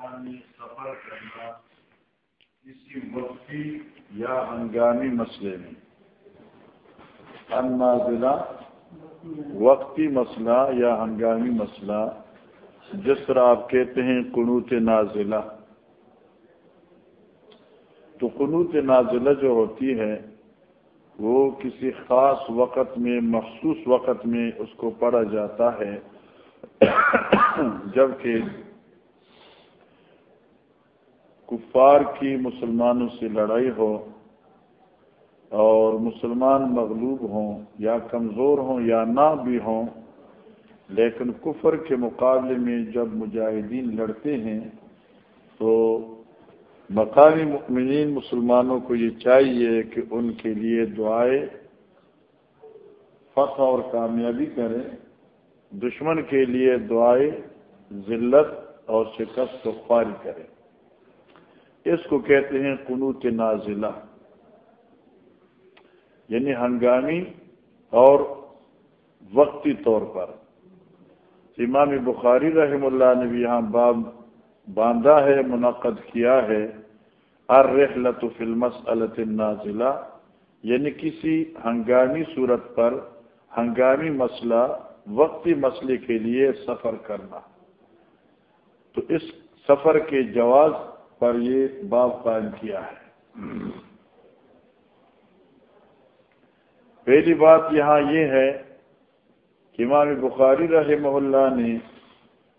ہنگامی سفر کرنا کسی وقتی یا ہنگامی مسئلے میں۔ ان وقتی مسئلہ یا ہنگامی مسئلہ، جس طرح آپ کہتے ہیں قنوت نازلہ۔ تو قنوت نازلہ جو ہوتی ہے، وہ کسی خاص وقت میں، مخصوص وقت میں اس کو پڑھا جاتا ہے۔ جبکہ کفار کی مسلمانوں سے لڑائی ہو اور مسلمان مغلوب ہوں یا کمزور ہوں یا نہ بھی ہوں، لیکن کفر کے مقابلے میں جب مجاہدین لڑتے ہیں، تو مقامی مؤمنین مسلمانوں کو یہ چاہیے کہ ان کے لیے دعائیں فتح اور کامیابی کریں، دشمن کے لیے دعائیں ذلت اور شکست و خواری کریں۔ اس کو کہتے ہیں قنوت نازلہ۔ یعنی ہنگامی اور وقتی طور پر۔ امام بخاری رحم اللہ نے بھی یہاں باب باندھا ہے، منعقد کیا ہے۔ ارحلت فلمس النازلہ۔ یعنی کسی ہنگامی صورت پر ہنگامی مسئلہ، وقتی مسئلے کے لیے سفر کرنا۔ تو اس سفر کے جواز پر یہ باب قائم کیا ہے۔ پہلی بات یہاں یہ ہے کہ امام بخاری رحمہ اللہ نے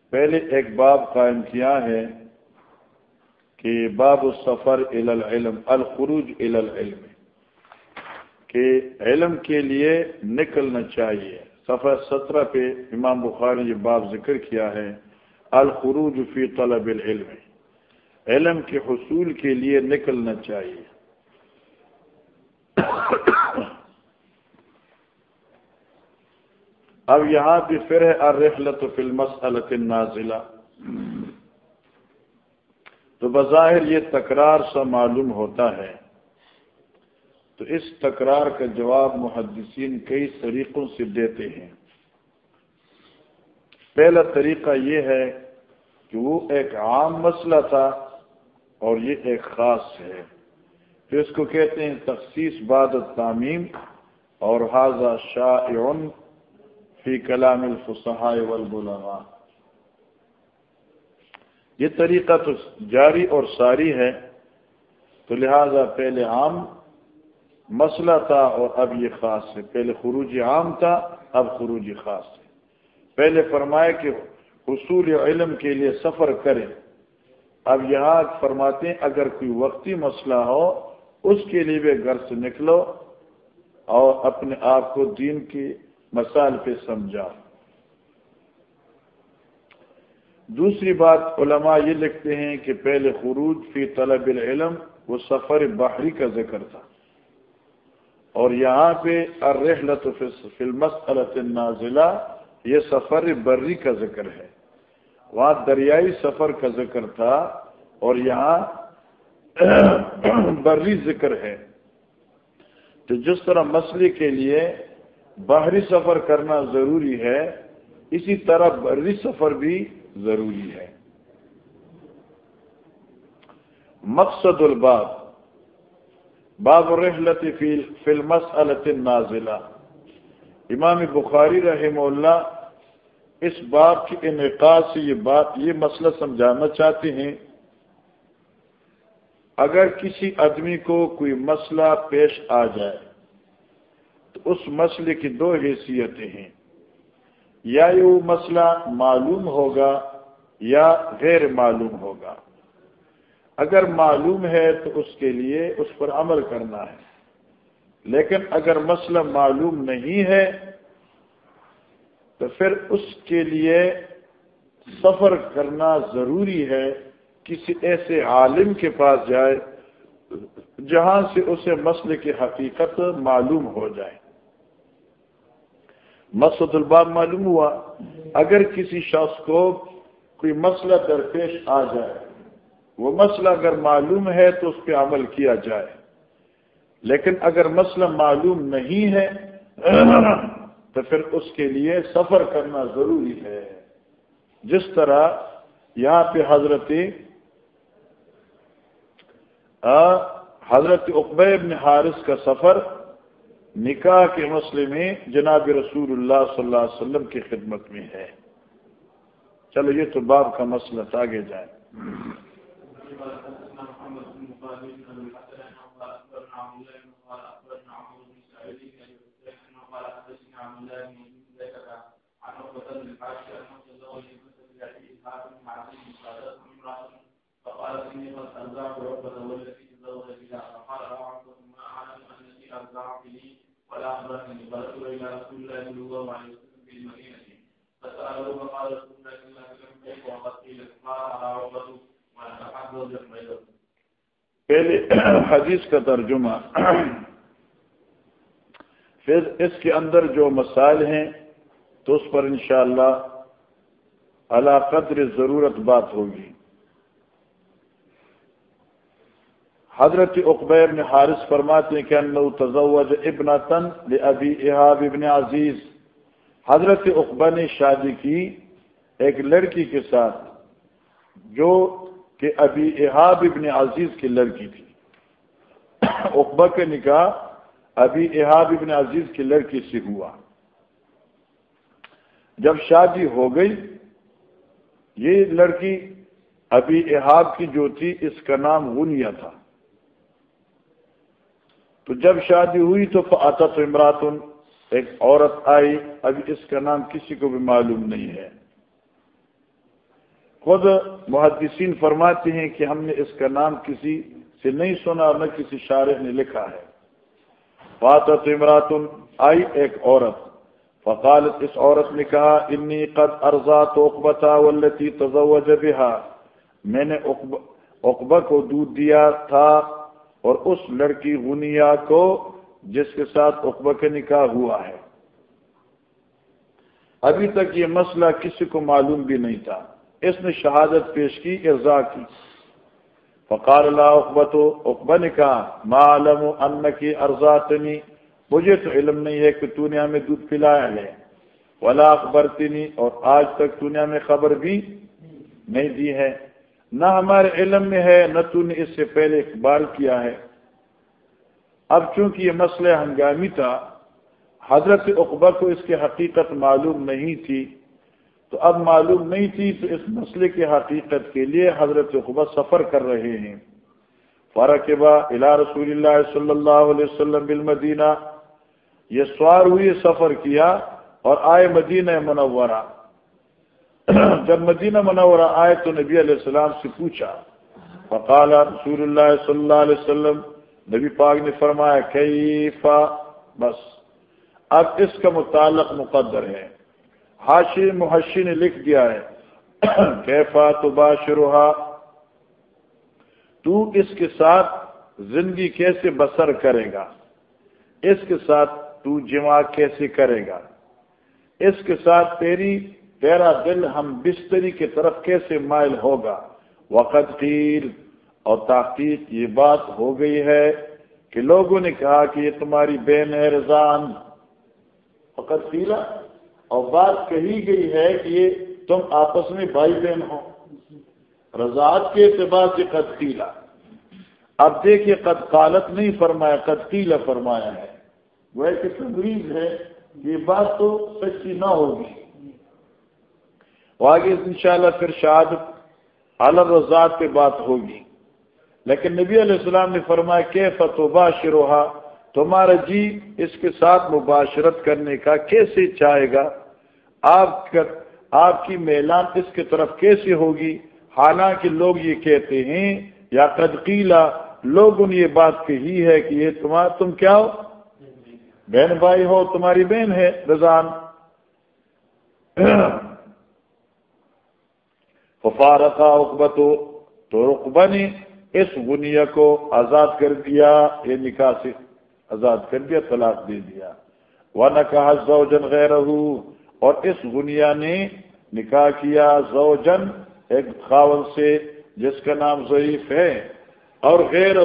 پہلے ایک باب قائم کیا ہے کہ باب السفر العلم، الخروج العلم، کہ علم کے لیے نکلنا چاہیے۔ سفر سترہ پہ امام بخاری نے یہ باب ذکر کیا ہے، الخروج فی طلب العلم۔ علم کے حصول کے لیے نکلنا چاہیے۔ اب یہاں بھی پھر ہے ارحلت فلمس النازلہ۔ تو بظاہر یہ تکرار سا معلوم ہوتا ہے۔ تو اس تکرار کا جواب محدثین کئی طریقوں سے دیتے ہیں۔ پہلا طریقہ یہ ہے کہ وہ ایک عام مسئلہ تھا۔ اور یہ ایک خاص ہے۔ پھر اس کو کہتے ہیں تخصیص بعد تعمیم اور حاضہ شاہ فی کلام الفصحاء والبلغاء۔ یہ طریقہ تو جاری اور ساری ہے، تو لہذا پہلے عام مسئلہ تھا اور اب یہ خاص ہے۔ پہلے خروج عام تھا، اب خروج خاص ہے۔ پہلے فرمائے کہ حصول علم کے لیے سفر کرے اب یہاں فرماتے ہیں، اگر کوئی وقتی مسئلہ ہو، اس کے لیے بھی گھر سے نکلو اور اپنے آپ کو دین کی مسائل پہ سمجھا۔ دوسری بات، علماء یہ لکھتے ہیں کہ پہلے خروج فی طلب العلم، وہ سفر بحری کا ذکر تھا۔ اور یہاں پہ ارحلت فلمس النازلہ، یہ سفر بری کا ذکر ہے۔ وہاں دریائی سفر کا ذکر تھا اور یہاں بری ذکر ہے۔ تو جس طرح مسئلے کے لیے باہری سفر کرنا ضروری ہے، اسی طرح بری سفر بھی ضروری ہے۔ مقصد الباب، باب الرحلت فی المسألة النازلہ امام بخاری رحمہ اللہ اس باب کے انعقاد سے یہ بات، یہ مسئلہ سمجھانا چاہتے ہیں۔ اگر کسی آدمی کو کوئی مسئلہ پیش آ جائے، تو اس مسئلے کی دو حیثیتیں ہیں۔ یا یہ وہ مسئلہ معلوم ہوگا یا غیر معلوم ہوگا۔ اگر معلوم ہے تو اس کے لیے اس پر عمل کرنا ہے۔ لیکن اگر مسئلہ معلوم نہیں ہے تو پھر اس کے لیے سفر کرنا ضروری ہے، کسی ایسے عالم کے پاس جائے جہاں سے اسے مسئلے کی حقیقت معلوم ہو جائے۔ مقصد الباب معلوم ہوا۔ اگر کسی شخص کو کوئی مسئلہ درپیش آ جائے، وہ مسئلہ اگر معلوم ہے تو اس پہ عمل کیا جائے۔ لیکن اگر مسئلہ معلوم نہیں ہے تو پھر اس کے لیے سفر کرنا ضروری ہے۔ جس طرح یہاں پہ حضرت حضرت ابن حارث کا سفر، نکاح کے مسئلے میں جناب رسول اللہ صلی اللہ علیہ وسلم کی خدمت میں ہے۔ چلو، یہ تو باب کا مسئلہ آگے جائے پہلے حدیث کا ترجمہ پھر اس کے اندر جو مسائل ہیں تو اس پر انشاءاللہ اللہ قدر ضرورت بات ہوگی۔ حضرت اقبیر نے حارث فرماتے ہیں کہ انہو تزوج ابن تن ابی احاب ابن عزیز۔ حضرت اقبا نے شادی کی ایک لڑکی کے ساتھ جو کہ ابھی احاب ابن عزیز کی لڑکی تھی۔ اقبا کا نکاح ابھی احاب ابن عزیز کی لڑکی سے ہوا۔ جب شادی ہو گئی، یہ لڑکی ابھی احاب کی جو تھی اس کا نام غنیا تھا۔ تو جب شادی ہوئی تو آتا تو امراتن ایک عورت آئی۔ ابھی اس کا نام کسی کو بھی معلوم نہیں ہے۔ خود محدثین فرماتے ہیں کہ ہم نے اس کا نام کسی سے نہیں سنا اور نہ کسی شارح نے لکھا ہے۔ فاطت عمراتن آئی ایک عورت۔ فقالت، اس عورت نے کہا، انی قد ارزا تو اقبتا والتی تزوج بها میں نے اقبا کو دودھ دیا تھا اور اس لڑکی غنیا کو، جس کے ساتھ اقبا کا نکاح ہوا ہے۔ ابھی تک یہ مسئلہ کسی کو معلوم بھی نہیں تھا۔ اس نے شہادت پیش کی ارزا کی۔ فقال اللہ اقبت اقبا نے کہا معلوم ان کی ارزاتنی مجھے تو علم نہیں ہے کہ تو نے ہمیں دودھ پلایا ہے۔ ولا اخبر اور آج تک تو نے ہمیں خبر بھی نہیں دی ہے۔ نہ ہمارے علم میں ہے، نہ تو نے اس سے پہلے اقبال کیا ہے۔ اب چونکہ یہ مسئلہ ہنگامی تھا، حضرت اقبا کو اس کی حقیقت معلوم نہیں تھی۔ تو اب معلوم نہیں تھی تو اس مسئلے کی حقیقت کے لیے حضرت خبر سفر کر رہے ہیں۔ فارق با الا رسول اللہ صلی اللہ علیہ وسلم بالمدینہ یہ سوار ہوئی سفر کیا اور آئے مدینہ منورہ۔ جب مدینہ منورہ آئے تو نبی علیہ السلام سے پوچھا۔ فقال رسول اللہ صلی اللہ علیہ وسلم۔ نبی پاک نے فرمایا کیفا بس۔ اب اس کا متعلق مقدر ہے۔ حاشی محشی نے لکھ دیا ہے۔ کیفا تو باشروہا تو اس کے ساتھ زندگی کیسے بسر کرے گا؟ اس کے ساتھ تو جمع کیسے کرے گا؟ اس کے ساتھ تیری، تیرا دل ہم بستری کی طرف کیسے مائل ہوگا؟ وقت قیل۔ اور تحقیق یہ بات ہو گئی ہے کہ لوگوں نے کہا کہ یہ تمہاری بین ہے وقت قیلا اور بات کہی گئی ہے کہ یہ تم آپس میں بھائی بہن ہو۔ رضاعت کے اعتبار سے قدقیلا اب دیکھیے قد قالت نہیں فرمایا قدقیلا فرمایا ہے۔ وہ ایک تمریز ہے یہ بات تو سچی نہ ہوگی۔ آگے ان شاء اللہ پھر شاد عالم رضاعت پہ بات ہوگی۔ لیکن نبی علیہ السلام نے فرمایا کہ فتوبہ شروحا تمہارا جی اس کے ساتھ مباشرت کرنے کا کیسے چاہے گا؟ آپ آپ کی میلان اس کی طرف کیسے ہوگی؟ حالانکہ لوگ یہ کہتے ہیں، یا قدقیلا لوگوں نے یہ بات کہی ہے کہ یہ تمہار تم کیا ہو؟ بہن بھائی ہو، تمہاری بہن ہے، رضان۔ ففارقہ اقبت ہو تو رقبہ نے اس غنیہ کو آزاد کر دیا، یہ نکاح سے آزاد کر دیا، طلاق دے دیا۔ وہ نہ کہا زوجن غیر اور اس گنیا نے نکاح کیا زوجن ایک خاول سے، جس کا نام ضعیف ہے، اور غیر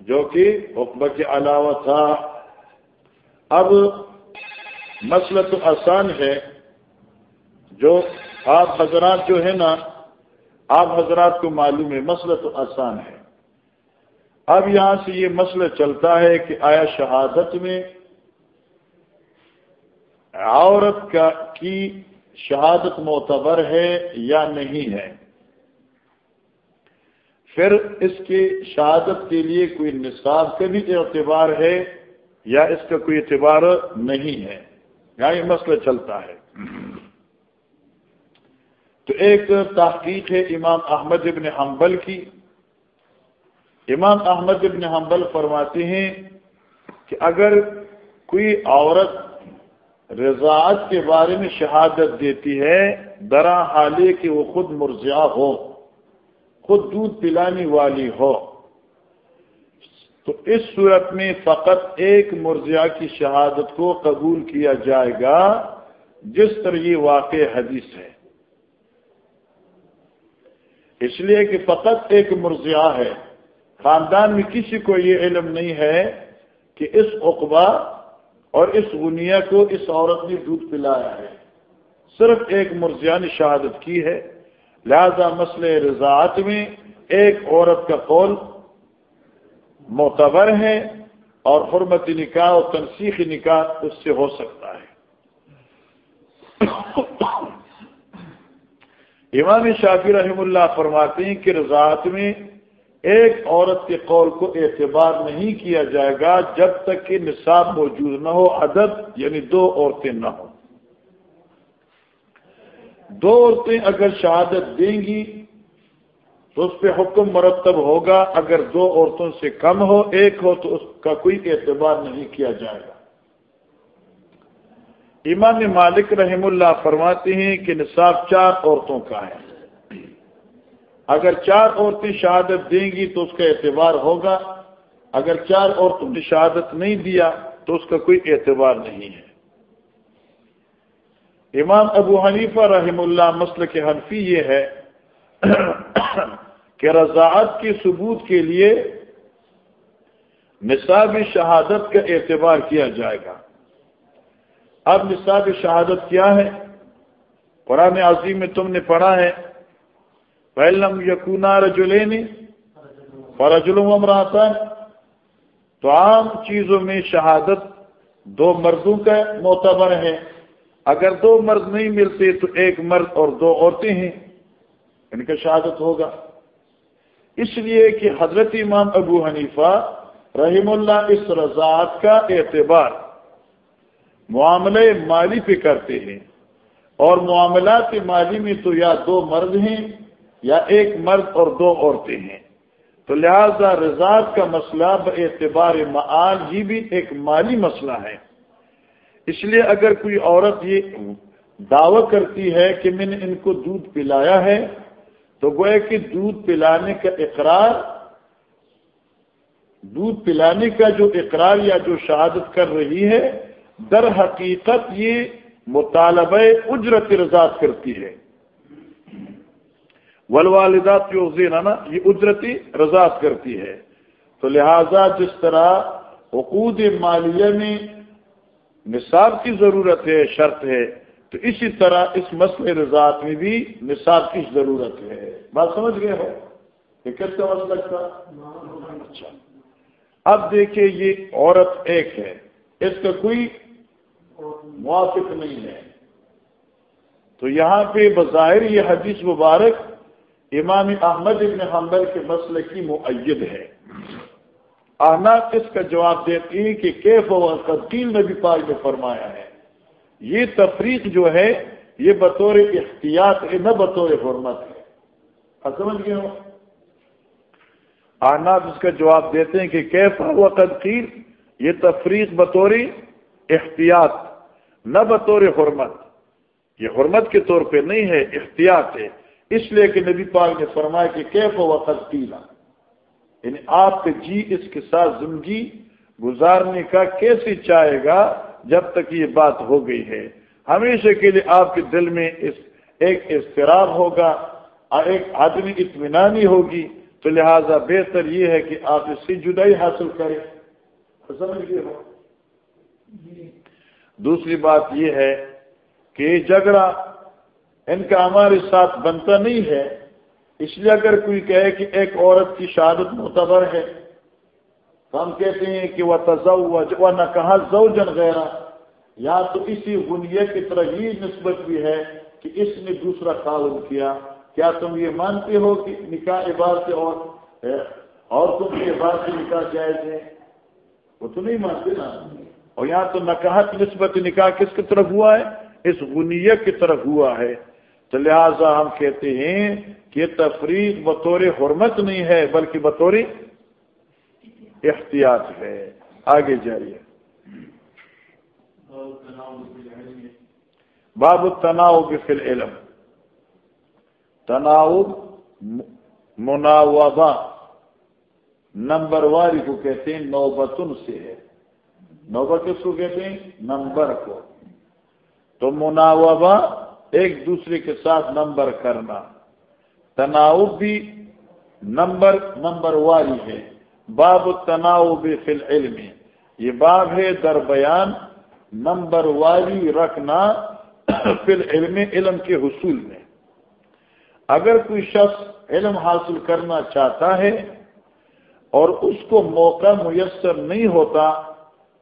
جو کہ حکم کے علاوہ تھا۔ اب مسئلہ تو آسان ہے۔ جو آپ حضرات جو ہے نا، آپ حضرات کو معلوم ہے، مسئلہ تو آسان ہے۔ اب یہاں سے یہ مسئلہ چلتا ہے کہ آیا شہادت میں عورت کا کی شہادت معتبر ہے یا نہیں ہے؟ پھر اس کی شہادت کے لیے کوئی نصاب کا بھی اعتبار ہے یا اس کا کوئی اعتبار نہیں ہے؟ یہاں یہ مسئلہ چلتا ہے۔ تو ایک تحقیق ہے امام احمد ابن حنبل کی۔ امام احمد ابن حنبل فرماتے ہیں کہ اگر کوئی عورت رضاعت کے بارے میں شہادت دیتی ہے، درا حالے کہ وہ خود مرزیا ہو، خود دودھ پلانے والی ہو۔ تو اس صورت میں فقط ایک مرزیا کی شہادت کو قبول کیا جائے گا، جس طرح یہ واقع حدیث ہے۔ اس لیے کہ فقط ایک مرزیا ہے۔ خاندان میں کسی کو یہ علم نہیں ہے کہ اس اقبا اور اس غنیا کو اس عورت نے دودھ پلایا ہے۔ صرف ایک مرزیا نے شہادت کی ہے۔ لہذا مسئلہ رضاعت میں ایک عورت کا قول معتبر ہے اور حرمت نکاح اور تنسیخ نکاح اس سے ہو سکتا ہے۔ امام شافی رحم اللہ فرماتے ہیں کہ رضاعت میں ایک عورت کے قول کو اعتبار نہیں کیا جائے گا جب تک کہ نصاب موجود نہ ہو، عدد یعنی دو عورتیں نہ ہوں۔ دو عورتیں اگر شہادت دیں گی تو اس پہ حکم مرتب ہوگا، اگر دو عورتوں سے کم ہو، ایک ہو تو اس کا کوئی اعتبار نہیں کیا جائے گا۔ امام مالک رحم اللہ فرماتے ہیں کہ نصاب چار عورتوں کا ہے۔ اگر چار عورتیں شہادت دیں گی تو اس کا اعتبار ہوگا۔ اگر چار عورتوں نے شہادت نہیں دیا تو اس کا کوئی اعتبار نہیں ہے۔ امام ابو حنیفہ رحم اللہ مسل کے حنفی یہ ہے کہ رضاعت کے ثبوت کے لیے نصاب شہادت کا اعتبار کیا جائے گا۔ اب نصاب شہادت کیا ہے؟ قرآن عظیم میں تم نے پڑھا ہے پہلم یقونا رجولین فرجل امراطن تو عام چیزوں میں شہادت دو مردوں کا معتبر ہے۔ اگر دو مرد نہیں ملتے تو ایک مرد اور دو عورتیں ہیں۔ ان کا شہادت ہوگا۔ اس لیے کہ حضرت امام ابو حنیفہ رحم اللہ اس رضاعت کا اعتبار معاملے مالی پہ کرتے ہیں اور معاملات مالی میں تو یا دو مرد ہیں یا ایک مرد اور دو عورتیں ہیں۔ تو لہذا رضاعت کا مسئلہ اعتبار معال یہ بھی ایک مالی مسئلہ ہے۔ اس لیے اگر کوئی عورت یہ دعوی کرتی ہے کہ میں نے ان کو دودھ پلایا ہے، تو گوئے کہ دودھ پلانے کا اقرار، دودھ پلانے کا جو اقرار یا جو شہادت کر رہی ہے، در حقیقت یہ مطالبہ اجرت رضاعت کرتی ہے۔ ولوالدات جو نا یہ اجرتی رضاعت کرتی ہے۔ تو لہذا جس طرح حقوق مالیہ میں نصاب کی ضرورت ہے، شرط ہے، تو اسی طرح اس مسئلہ رضاعت میں بھی نصاب کی ضرورت ہے۔ بات سمجھ گئے ہو؟ یہ کس کا مسئلہ تھا؟ اچھا۔ اب دیکھیے، یہ عورت ایک ہے۔ اس کا کوئی موافق نہیں ہے۔ تو یہاں پہ بظاہر یہ حدیث مبارک امام احمد ابن حنبل کے مسئلے کی معید ہے۔ آنا اس کا جواب دیتی ہے کہ کیف و تبدیل نبی پاک نے فرمایا ہے۔ یہ تفریق جو ہے، یہ بطور احتیاط ہے نہ بطور حرمت ہے۔ سمجھ گئے ہو آنا اس کا جواب دیتے ہیں کہ کیف و تدقیل یہ تفریق بطور احتیاط، نہ بطور حرمت۔ یہ حرمت کے طور پہ نہیں ہے، احتیاط ہے۔ اس لیے کہ نبی پاک نے فرمایا کہ کیف و پیلا یعنی آپ کے جی اس کے ساتھ زندگی گزارنے کا کیسے چاہے گا جب تک یہ بات ہو گئی ہے۔ ہمیشہ کے لیے آپ کے دل میں اس ایک اضطراب ہوگا اور ایک آدمی اطمینانی ہوگی۔ تو لہذا بہتر یہ ہے کہ آپ اس سے جدائی حاصل کریں۔ سمجھ گئے ہو؟ دوسری بات یہ ہے کہ جھگڑا ان کا ہمارے ساتھ بنتا نہیں ہے، اس لیے اگر کوئی کہے کہ ایک عورت کی شہادت معتبر ہے، تو ہم کہتے ہیں کہ وہ تزوج وہ نہ کہا زوجن غیرہ یا تو اسی غنیہ کی طرح ہی نسبت بھی ہے کہ اس نے دوسرا تعاون کیا۔ کیا تم یہ مانتے ہو کہ نکاح عباد سے اور اور تم کے سے نکاح جائز ہے؟ وہ تو نہیں مانتے نا۔ اور یہاں تو نکاحت نسبت نکاح کس کی طرف ہوا ہے؟ اس غنیہ کی طرف ہوا ہے۔ تو لہذا ہم کہتے ہیں کہ یہ تفریح بطور حرمت نہیں ہے، بلکہ بطور احتیاط ہے۔ آگے جائیے۔ باب تناؤ فل علم تناؤ مناوبہ نمبر واری کو کہتے ہیں، نوبتن سے ہے۔ نوبت کس کو کہتے ہیں؟ نمبر کو۔ تو مناوبہ ایک دوسرے کے ساتھ نمبر کرنا۔ تناؤ بھی نمبر نمبر واری ہے۔ باب تناؤ فل علم یہ باب ہے در بیان نمبر واری رکھنا فل علم علم کے حصول میں۔ اگر کوئی شخص علم حاصل کرنا چاہتا ہے اور اس کو موقع میسر نہیں ہوتا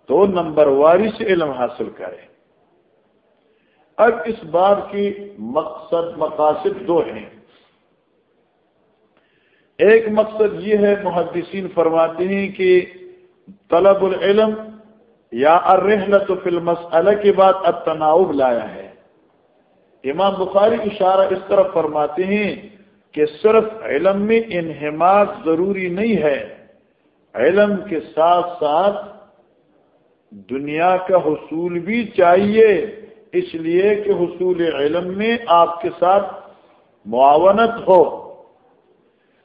تو نمبر واری سے علم حاصل کرے۔ اب اس بات کی مقصد مقاصد دو ہیں۔ ایک مقصد یہ ہے، محدثین فرماتے ہیں کہ طلب العلم یا ارحلت فلم الگ کے بعد اب تناؤ لایا ہے۔ امام بخاری اشارہ اس طرف فرماتے ہیں کہ صرف علم میں انہماق ضروری نہیں ہے، علم کے ساتھ ساتھ دنیا کا حصول بھی چاہیے۔ اس لیے کہ حصول علم میں آپ کے ساتھ معاونت ہو۔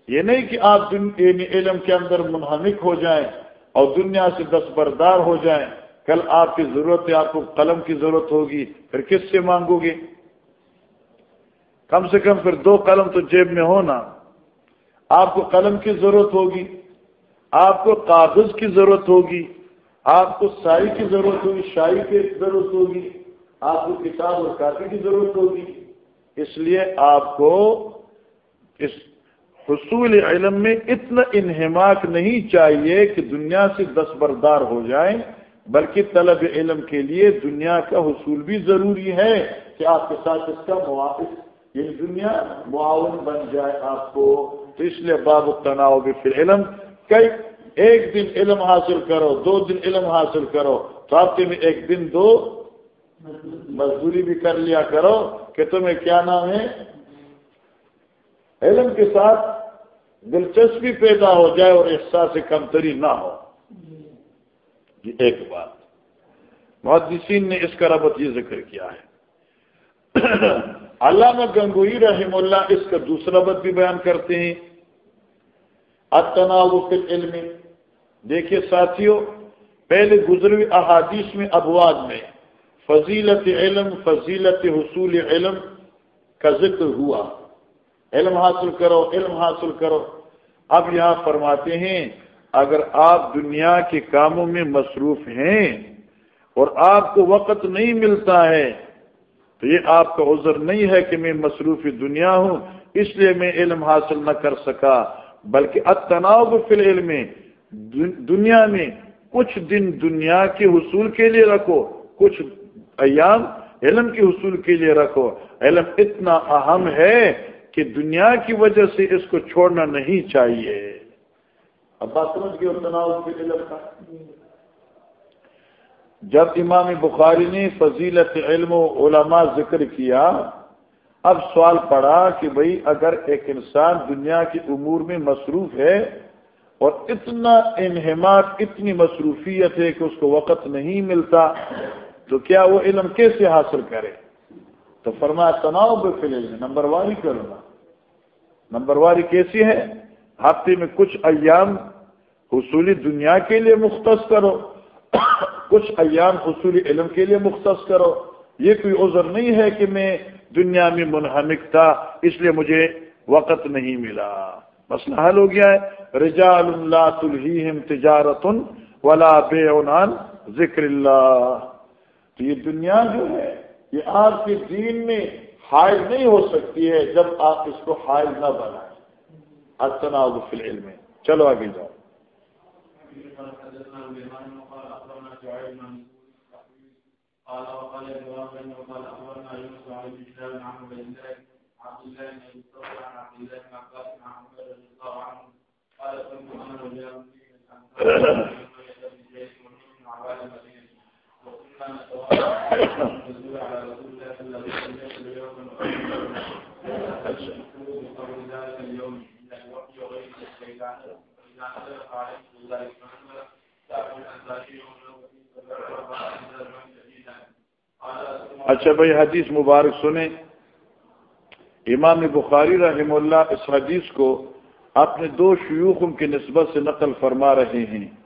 یہ نہیں کہ آپ یعنی علم کے اندر منہمک ہو جائیں اور دنیا سے دستبردار ہو جائیں۔ کل آپ کی ضرورت ہے، آپ کو قلم کی ضرورت ہوگی، پھر کس سے مانگو گے؟ کم سے کم پھر دو قلم تو جیب میں ہونا آپ کو قلم کی ضرورت ہوگی، آپ کو کاغذ کی ضرورت ہوگی، آپ کو سائی کی ضرورت ہوگی شاعری کی ضرورت ہوگی۔ آپ کو کتاب اور کاپی کی ضرورت ہوگی۔ اس لیے آپ کو اس حصول علم میں اتنا انہماک نہیں چاہیے کہ دنیا سے دستبردار ہو جائیں، بلکہ طلب علم کے لیے دنیا کا حصول بھی ضروری ہے کہ آپ کے ساتھ اس کا موافق یہ یعنی دنیا معاون بن جائے آپ کو۔ تو اس لیے باب تناؤ بھی پھر علم کئی ایک دن علم حاصل کرو، دو دن علم حاصل کرو، تو ہفتے میں ایک دن دو مزدوری بھی کر لیا کرو کہ تمہیں کیا نام ہے؟ علم کے ساتھ دلچسپی پیدا ہو جائے اور احساس سے کمتری نہ ہو۔ یہ ایک بات۔ محدثین نے اس کا ربط یہ ذکر کیا ہے۔ علامہ گنگوئی رحم اللہ اس کا دوسرا بت بھی بیان کرتے ہیں۔ اتناؤ فی علم دیکھیے ساتھیوں پہلے گزروی احادیث میں ابواد میں فضیلت علم، فضیلت حصول علم کا ذکر ہوا۔ علم حاصل کرو، علم حاصل کرو۔ اب یہاں فرماتے ہیں، اگر آپ دنیا کے کاموں میں مصروف ہیں اور آپ کو وقت نہیں ملتا ہے، تو یہ آپ کا عذر نہیں ہے کہ میں مصروف دنیا ہوں، اس لیے میں علم حاصل نہ کر سکا۔ بلکہ اتناؤ فی العلم دنیا میں کچھ دن دنیا کے حصول کے لیے رکھو، کچھ ایام علم کے حصول کے لیے رکھو۔ علم اتنا اہم ہے کہ دنیا کی وجہ سے اس کو چھوڑنا نہیں چاہیے۔ اب بات سمجھ گئے تناؤ کے علم کا؟ جب امام بخاری نے فضیلت علم و علماء ذکر کیا، اب سوال پڑا کہ بھئی اگر ایک انسان دنیا کی امور میں مصروف ہے اور اتنا انہمات اتنی مصروفیت ہے کہ اس کو وقت نہیں ملتا تو کیا وہ علم کیسے حاصل کرے؟ تو فرمایا، تناؤ بے فل نمبر واری کرنا نمبر واری کیسی ہے؟ ہفتے میں کچھ ایام حصولی دنیا کے لیے مختص کرو۔ کچھ ایام حصول علم کے لیے مختص کرو۔ یہ کوئی عذر نہیں ہے کہ میں دنیا میں منہمک تھا، اس لیے مجھے وقت نہیں ملا۔ مسئلہ حل ہو گیا ہے۔ رجال اللہ تلہیم تجارت ولا بے ذکر اللہ۔ تو یہ دنیا جو ہے، یہ آپ کے دین میں حائل نہیں ہو سکتی ہے جب آپ اس کو حائل نہ بنائیں۔ اتنا فی العلم۔ چلو آگے جاؤ۔ قال وقال ابراهيم وقال اخبرنا يونس عن ابن عن عبد الله عبد الله بن ابي عن عبد الله بن عباس عن عمر رضي الله عنه قال كنت انا وجاء في الانصار اچھا بھائی، حدیث مبارک سنیں۔ امام بخاری رحم اللہ اس حدیث کو اپنے دو شیوخوں کی نسبت سے نقل فرما رہے ہیں۔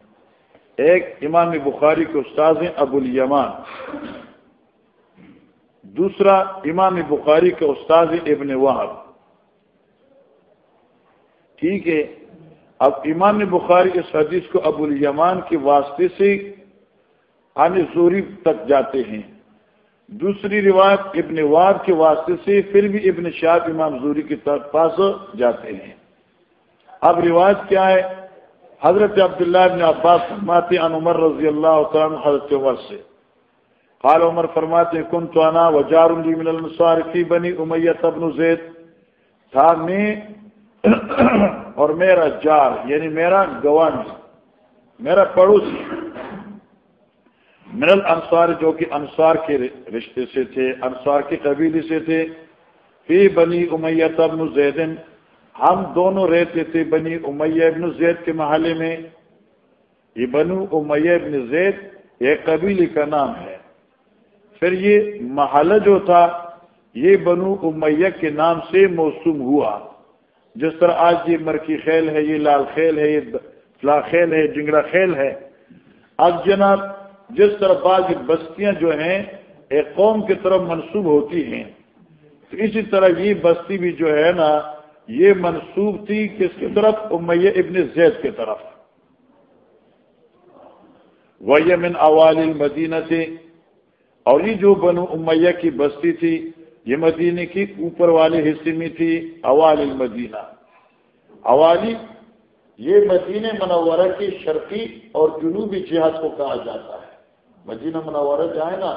ایک امام بخاری کے استاد ہیں ابو الیمان۔ دوسرا امام بخاری کے استاد ابن وحب ٹھیک ہے، اب امام بخاری اس حدیث کو ابو الیمان کے واسطے سے آنے زوری تک جاتے ہیں۔ دوسری روایت ابن واد کے واسطے سے پھر بھی ابن شاہ امام زوری کے پاس جاتے ہیں۔ اب روایت کیا ہے؟ حضرت عبداللہ ابن عباس فرماتے ان عمر رضی اللہ عنہ حضرت عمر سے۔ قال عمر فرماتے کن تو انا وجار من الانصار فی بنی امیت ابن زید۔ تھا میں اور میرا جار یعنی میرا گوان میرا پڑوسی من الانصار جو کہ انصار کے رشتے سے تھے، انصار کے قبیلے سے تھے۔ فی بنی امیت ابن زیدن ہم دونوں رہتے تھے بنی امیہ ابن زید کے محلے میں۔ یہ بنو امیہ ابن زید ایک قبیلے کا نام ہے۔ پھر یہ محلہ جو تھا، یہ بنو امیہ کے نام سے موسوم ہوا۔ جس طرح آج یہ مرکی خیل ہے، یہ لال خیل ہے، یہ فلا خیل ہے، جنگڑا خیل ہے۔ اب جناب، جس طرح بعض بستیاں جو ہیں، ایک قوم کی طرف منسوب ہوتی ہیں۔ تو اسی طرح یہ بستی بھی جو ہے نا یہ منسوب تھی کس کی طرف؟ امیہ ابن زید کی طرف۔ وہ من اوال المدینہ تھے اور یہ جو بنو امیہ کی بستی تھی، یہ مدینے کی اوپر والے حصے میں تھی اوال المدینہ۔ اوالی یہ مدینہ منورہ کی شرقی اور جنوبی جہاد کو کہا جاتا ہے۔ مدینہ منورہ جائیں نا،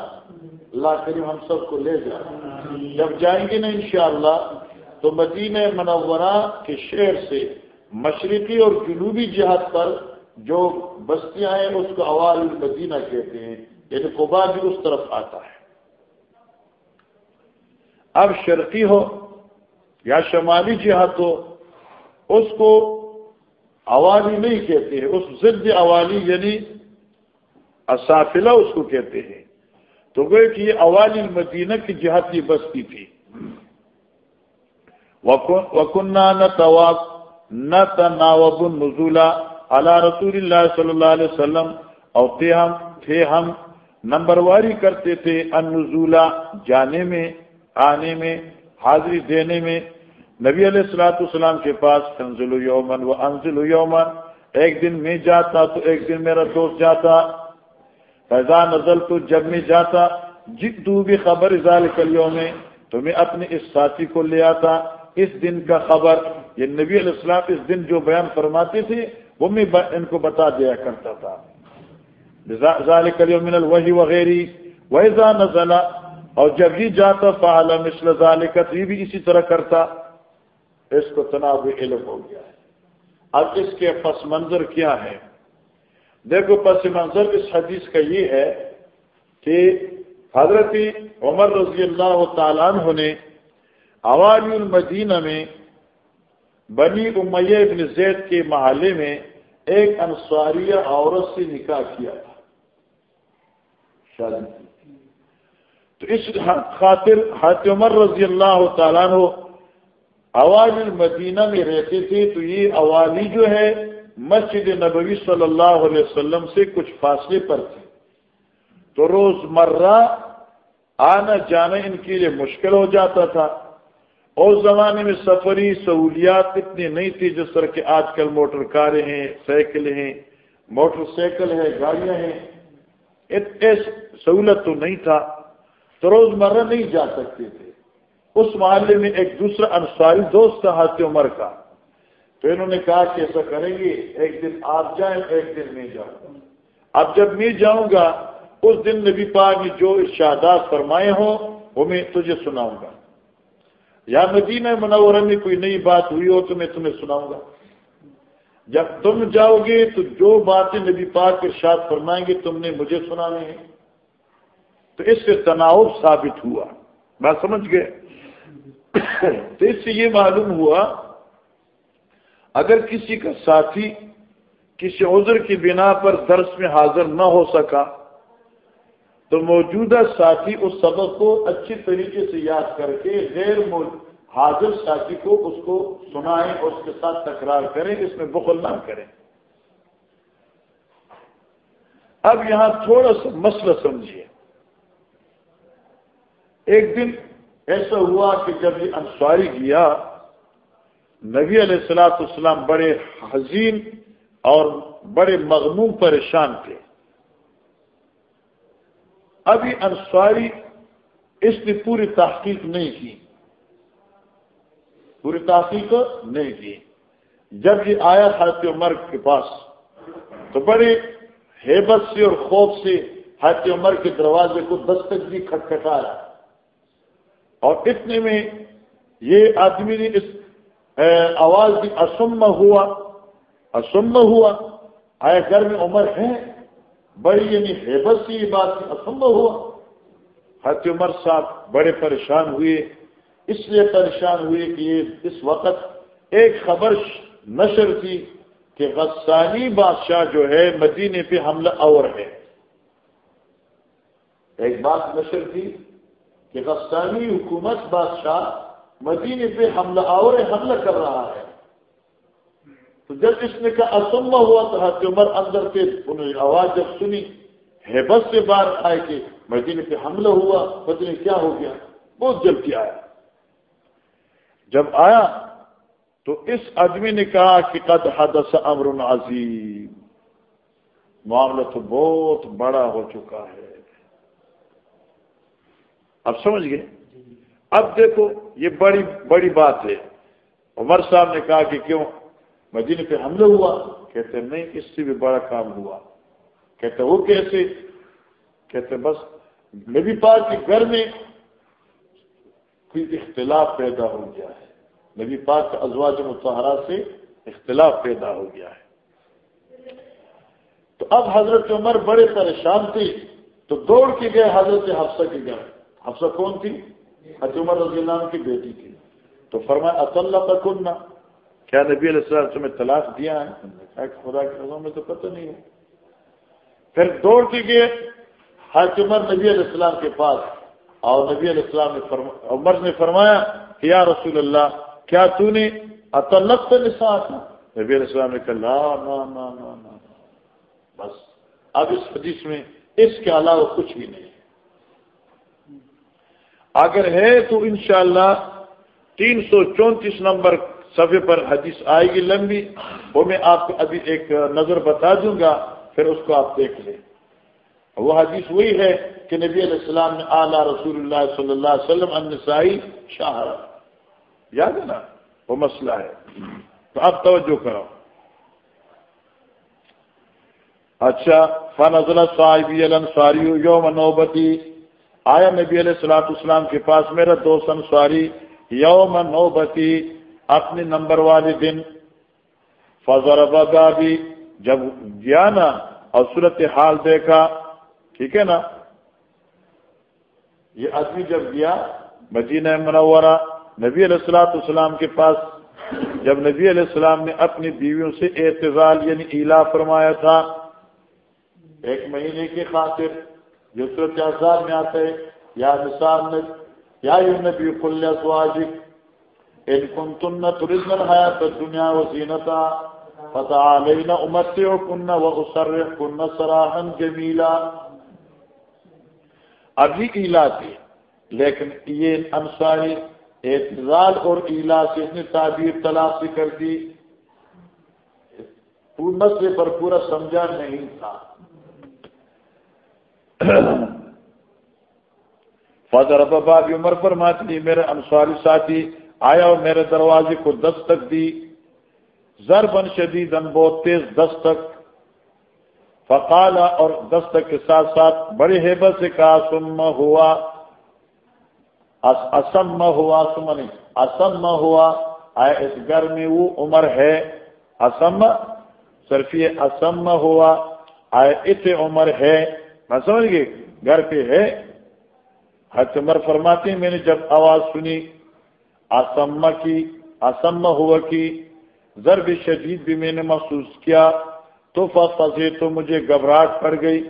اللہ کریم ہم سب کو لے جائیں جب جائیں گے نا انشاءاللہ تو مدینہ منورہ کے شہر سے مشرقی اور جنوبی جہاد پر جو بستیاں ہیں، اس کو اوال مدینہ کہتے ہیں۔ یعنی قبا بھی اس طرف آتا ہے۔ اب شرقی ہو یا شمالی جہاد ہو، اس کو اوالی نہیں کہتے ہیں۔ اس ضد اوالی یعنی اسافلہ اس کو کہتے ہیں۔ تو گئے کہ یہ اوالی مدینہ کی جہاد بستی تھی۔ وکنہ نہ طواق نہ تناوب اللہ رسول اللہ صلی اللہ علیہ وسلم. اور تھے ہم تھے ہم نمبر واری کرتے تھے ان جانے میں، آنے میں، حاضری دینے میں۔ نبی علیہ السلاۃ السلام کے پاس انزل یومن و انزل یومن ایک دن میں جاتا تو ایک دن میرا دوست جاتا۔ فیضا نزل تو جب میں جاتا۔ جت بھی خبر اظہار کلیوں میں تو میں اپنے اس ساتھی کو لے آتا۔ اس دن کا خبر، یہ نبی علیہ السلام اس دن جو بیان فرماتے تھے وہ میں ان کو بتا دیا کرتا تھا۔ من الوحی وغیرہ ویزا نزلہ اور جب ہی جاتا فعال مثل ذالکت یہ بھی اسی طرح کرتا۔ اس کو تناب علم ہو گیا ہے۔ اب اس کے پس منظر کیا ہے؟ دیکھو، پس منظر اس حدیث کا یہ ہے کہ حضرت عمر رضی اللہ تعالیٰ عنہ نے عوالی المدینہ میں بنی امیہ ابن زید کے محلے میں ایک انصاریہ عورت سے نکاح کیا تھا۔ شادی تو اس خاطر حضرت عمر رضی اللہ تعالیٰ عنہ عوال المدینہ میں رہتے تھے، تو یہ عوالی جو ہے مسجد نبوی صلی اللہ علیہ وسلم سے کچھ فاصلے پر تھے تو روز مرہ آنا جانا ان کے لیے مشکل ہو جاتا تھا۔ اس زمانے میں سفری سہولیات اتنی نہیں تھی جس طرح کہ آج کل موٹر کاریں ہیں سائیکل ہیں، موٹر سائیکل ہے گاڑیاں ہیں۔ اتنے سہولت تو نہیں تھا۔ تو روز مرہ نہیں جا سکتے تھے۔ اس محلے میں ایک دوسرا انصاری دوست تھا ہاتھ عمر کا۔ تو انہوں نے کہا کہ ایسا کریں گے، ایک دن آپ جائیں، ایک دن میں جاؤں۔ اب جب میں جاؤں گا، اس دن نبی پاک نے جو ارشادات فرمائے ہوں، وہ میں تجھے سناؤں گا۔ یا مدینہ منورہ میں کوئی نئی بات ہوئی ہو تو میں تمہیں سناؤں گا۔ جب تم جاؤ گے تو جو باتیں نبی پاک ارشاد فرمائیں گے تم نے مجھے سنانے ہیں۔ تو اس سے تناؤ ثابت ہوا۔ بات سمجھ گئے؟ تو اس سے یہ معلوم ہوا، اگر کسی کا ساتھی کسی عذر کی بنا پر درس میں حاضر نہ ہو سکا تو موجودہ ساتھی اس سبق کو اچھی طریقے سے یاد کر کے غیر حاضر ساتھی کو اس کو سنائیں اور اس کے ساتھ تکرار کریں، اس میں بخل نہ کریں۔ اب یہاں تھوڑا سا مسئلہ سمجھیے۔ ایک دن ایسا ہوا کہ جب یہ انسواری گیا، نبی علیہ السلاۃ السلام بڑے حزین اور بڑے مغموم پریشان تھے۔ ابھی انصاری اس نے پوری تحقیق نہیں کی۔ پوری تحقیق نہیں کی۔ جب یہ آیا حضرت عمر کے پاس، تو بڑے ہیبت سے اور خوف سے حضرت عمر کے دروازے کو دستک بھی کھٹکھٹایا۔ اور اتنے میں یہ آدمی نے اس آواز بھی اسم ہوا اسم ہوا، آیا گھر میں عمر ہے؟ بڑی یعنی حیبت سے یہ بات اسمبھو ہوا۔ حضرت عمر صاحب بڑے پریشان ہوئے، اس لیے پریشان ہوئے کہ یہ اس وقت ایک خبر نشر تھی کہ غسانی بادشاہ جو ہے، مدینے پہ حملہ اور ہے۔ ایک بات نشر تھی کہ غسانی حکومت بادشاہ مدینے پہ حملہ اور حملہ کر رہا ہے۔ تو جب اس نے کہا اسما ہوا تو حضرت عمر اندر کے انہوں نے آواز جب سنی ہے بس سے باہر آئے کہ مدینے پہ حملہ ہوا بدلے کیا ہو گیا، بہت جلدی آیا۔ جب آیا تو اس آدمی نے کہا کہ قد حدث امر عظیم۔ معاملہ تو بہت بڑا ہو چکا ہے۔ اب سمجھ گئے؟ اب دیکھو، یہ بڑی بڑی بات ہے۔ عمر صاحب نے کہا کہ کیوں مدینے پہ حملہ ہوا، کہتے نہیں، اس سے بھی بڑا کام ہوا۔ کہتے وہ کیسے؟ کہتے بس نبی پاک کے گھر میں کوئی اختلاف پیدا ہو گیا ہے۔ نبی پاک کے ازواج متحرہ سے اختلاف پیدا ہو گیا ہے۔ تو اب حضرت عمر بڑے پریشان تھے، تو دوڑ کے گئے حضرت حفصہ کے گھر۔ حفصہ کون تھی؟ حضرت عمر رضی اللہ عنہ کی بیٹی تھی۔ تو فرمایا اطلاع کا کننا کیا نبی علیہ السلام تمہیں طلاق دیا ہے؟ خدا کے نظروں میں تو پتہ نہیں ہے۔ پھر دوڑ کے گئے۔ حضرت عمر نبی علیہ السلام کے پاس اور نبی علیہ السلام نے فرما، عمر نے فرمایا کہ یا رسول اللہ، کیا تو نے اطلق سے نساس نبی علیہ السلام نے کہا، لا، نا نا نا نا بس۔ اب اس حدیث میں اس کے علاوہ کچھ بھی نہیں اگر ہے تو انشاءاللہ تین سو چونتیس نمبر صفحے پر حدیث آئے گی لمبی، وہ میں آپ کو ابھی ایک نظر بتا دوں گا، پھر اس کو آپ دیکھ لیں۔ وہ حدیث وہی ہے کہ نبی علیہ السلام نے اعلیٰ رسول اللہ صلی اللہ علیہ وسلم النسائی شاہ یاد ہے نا؟ وہ مسئلہ ہے۔ تو اب توجہ کرو اچھا فن اضلاع صاحبی الانصاری یوم نوبتی۔ آیا نبی علیہ السلاۃ اسلام کے پاس میرا دوست انصاری؟ یوم نوبتی۔ اپنے نمبر والے دن فضر بگا بھی جب گیا نا اور صورت حال دیکھا، ٹھیک ہے نا؟ یہ آدمی جب گیا مدینہ منورہ، نبی علیہ السلاۃ السلام کے پاس، جب نبی علیہ السلام نے اپنی بیویوں سے اعتزال یعنی ایلا فرمایا تھا، ایک مہینے کی خاطر جو صورت آزاد میں آتے یا نصاب میں یا نبی کلیہ سواجک ان کنتن تردن الحیات الدنیا وزینتا فتعالینا امتعکن و اسرحکن سراحا جمیلا ابھی ایلا تھی، لیکن یہ انصاری اعتزال اور ایلا سے اتنی تعبیر طلاق سے کر دی۔ مسئلے پر پورا سمجھا نہیں تھا۔ فضر بابی عمر فرماتی میرے انصاری ساتھی آیا اور میرے دروازے کو دستک دی۔ ضربن شدید بہت تیز دستک۔ فقالا اور دستک کے ساتھ ساتھ بڑی حیبت سے کہا سم ہوا۔ اسم ہوا سمن اسم ہوا۔ آئے اس گھر میں وہ عمر ہے؟ اسم؟ صرفی اسم ہوا۔ آئے ات عمر ہے؟ میں سمجھ گئی، گھر پہ ہے۔ حج عمر فرماتے ہیں، میں نے جب آواز سنی اسم کی اسم ہوا کی، ضرب شدید بھی میں نے محسوس کیا تو فصے تو مجھے گھبراہٹ پڑ گئی۔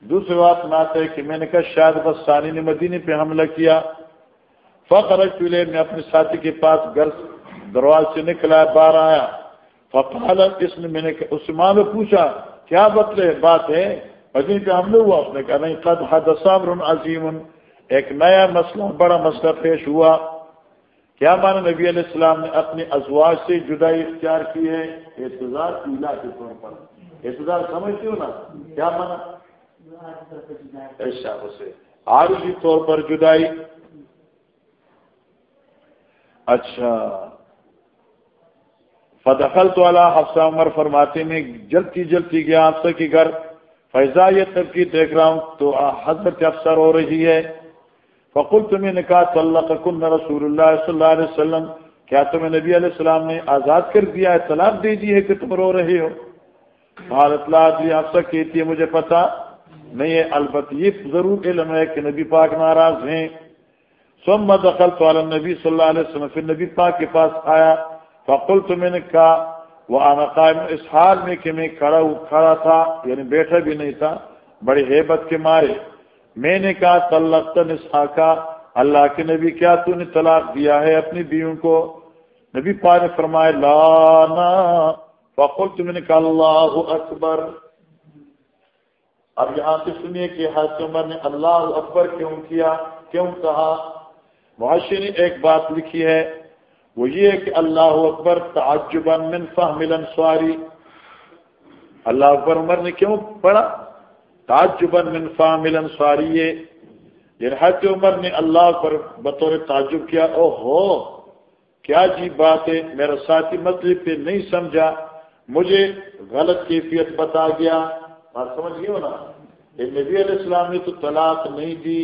دوسری بات بات ہے کہ میں نے کہا شاید بس ثانی نے مدینے پہ حملہ کیا۔ فخر چولہے میں اپنے ساتھی کے پاس گھر دروازے سے نکلا، باہر آیا۔ فقال، اس نے میں نے اس ماں میں پوچھا، کیا بتلے، بات ہے؟ مدینے پہ حملہ ہوا؟ اس نے کہا، نہیں، قد حد عظیم۔ ایک نیا مسئلہ، بڑا مسئلہ پیش ہوا۔ کیا مانا نبی علیہ السلام نے اپنے ازواج سے جدائی اختیار کی ہے؟ اعتدار پیلا کے طور پر۔ اعتدار سمجھتے ہو نا؟ کیا مانا؟ ایسا اسے۔ عارضی طور پر جدائی۔ اچھا۔ فدخل تو اللہ حفصہ عمر فرماتے میں جلدی جلدی گیا حفصہ کے گھر۔ فیضا یہ تب کی دیکھ رہا ہوں تو حضرت افسر ہو رہی ہے۔ فقل تمہیں نے کہا تو کن رسول اللہ صلی اللہ علیہ وسلم، کیا تمہیں نبی علیہ السلام نے آزاد کر دیا ہے، طلاق دے دی ہے کہ تم رو رہے ہو؟ بھارت لاجی آپ سے کہتی ہے مجھے پتا نہیں ہے البت یہ ضرور علم ہے کہ نبی پاک ناراض ہیں۔ سم دخل تو عالم نبی صلی اللہ علیہ وسلم، پھر نبی پاک کے پاس آیا۔ فقل تمہیں نے کہا وہ آنا قائم، اس حال میں کہ میں کھڑا کھڑا تھا یعنی بیٹھا بھی نہیں تھا، بڑی ہیبت کے مارے۔ میں نے کہا طلق نسخہ اللہ کے نبی، کیا تو نے طلاق دیا ہے اپنی بیووں کو؟ نبی پا نے فرمائے لانا فخر تم نے کہا، اللہ اکبر. اب یہاں سے سنیے کہ حضرت عمر نے اللہ اکبر کیوں کیا، کیوں کہا؟ معاشی نے ایک بات لکھی ہے، وہ یہ کہ اللہ اکبر تعجبا من فہم الانصاری۔ اللہ اکبر عمر نے کیوں پڑھا؟ تعجبا من فامل انصاری یعنی یہ عمر نے اللہ پر بطور تعجب کیا او ہو کیا جی بات ہے؟ میرا ساتھی مطلب پہ نہیں سمجھا، مجھے غلط کیفیت بتا گیا۔ بات سمجھ گئی ہو نا؟ نبی علیہ السلام نے تو طلاق نہیں دی،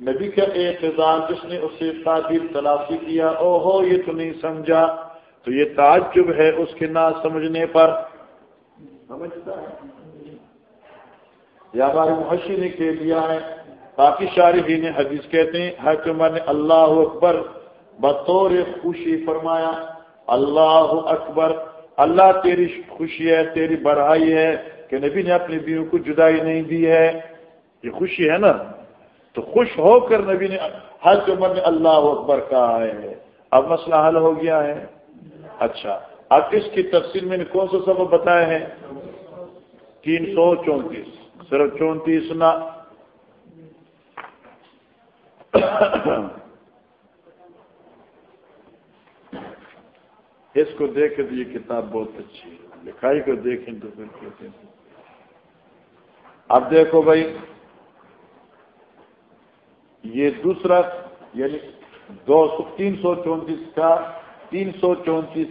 نبی کا اعتزار جس نے اسے تعبیر تلافی کیا او ہو یہ تو نہیں سمجھا۔ تو یہ تعجب ہے اس کے نہ سمجھنے پر۔ سمجھتا ہے۔ یا ہمارے محشی نے کہہ دیا ہے باقی شارحی نے حدیث کہتے ہیں، حضرت عمر نے اللہ اکبر بطور خوشی فرمایا، اللہ اکبر، اللہ تیری خوشی ہے، تیری بڑھائی ہے کہ نبی نے اپنی بیوی کو جدائی نہیں دی ہے۔ یہ خوشی ہے نا؟ تو خوش ہو کر نبی نے، حضرت عمر نے اللہ اکبر کہا ہے۔ اب مسئلہ حل ہو گیا ہے۔ اچھا اب اس کی تفصیل میں نے کون سا سبب بتایا ہے؟ تین سو چونتیس۔ صرف چونتیس نہ اس کو دیکھ تو یہ کتاب بہت اچھی ہے۔ لکھائی کو دیکھیں تو پھر کہتے ہیں۔ اب دیکھو بھائی، یہ دوسرا یعنی دو سو، تین سو چونتیس کا، تین سو چونتیس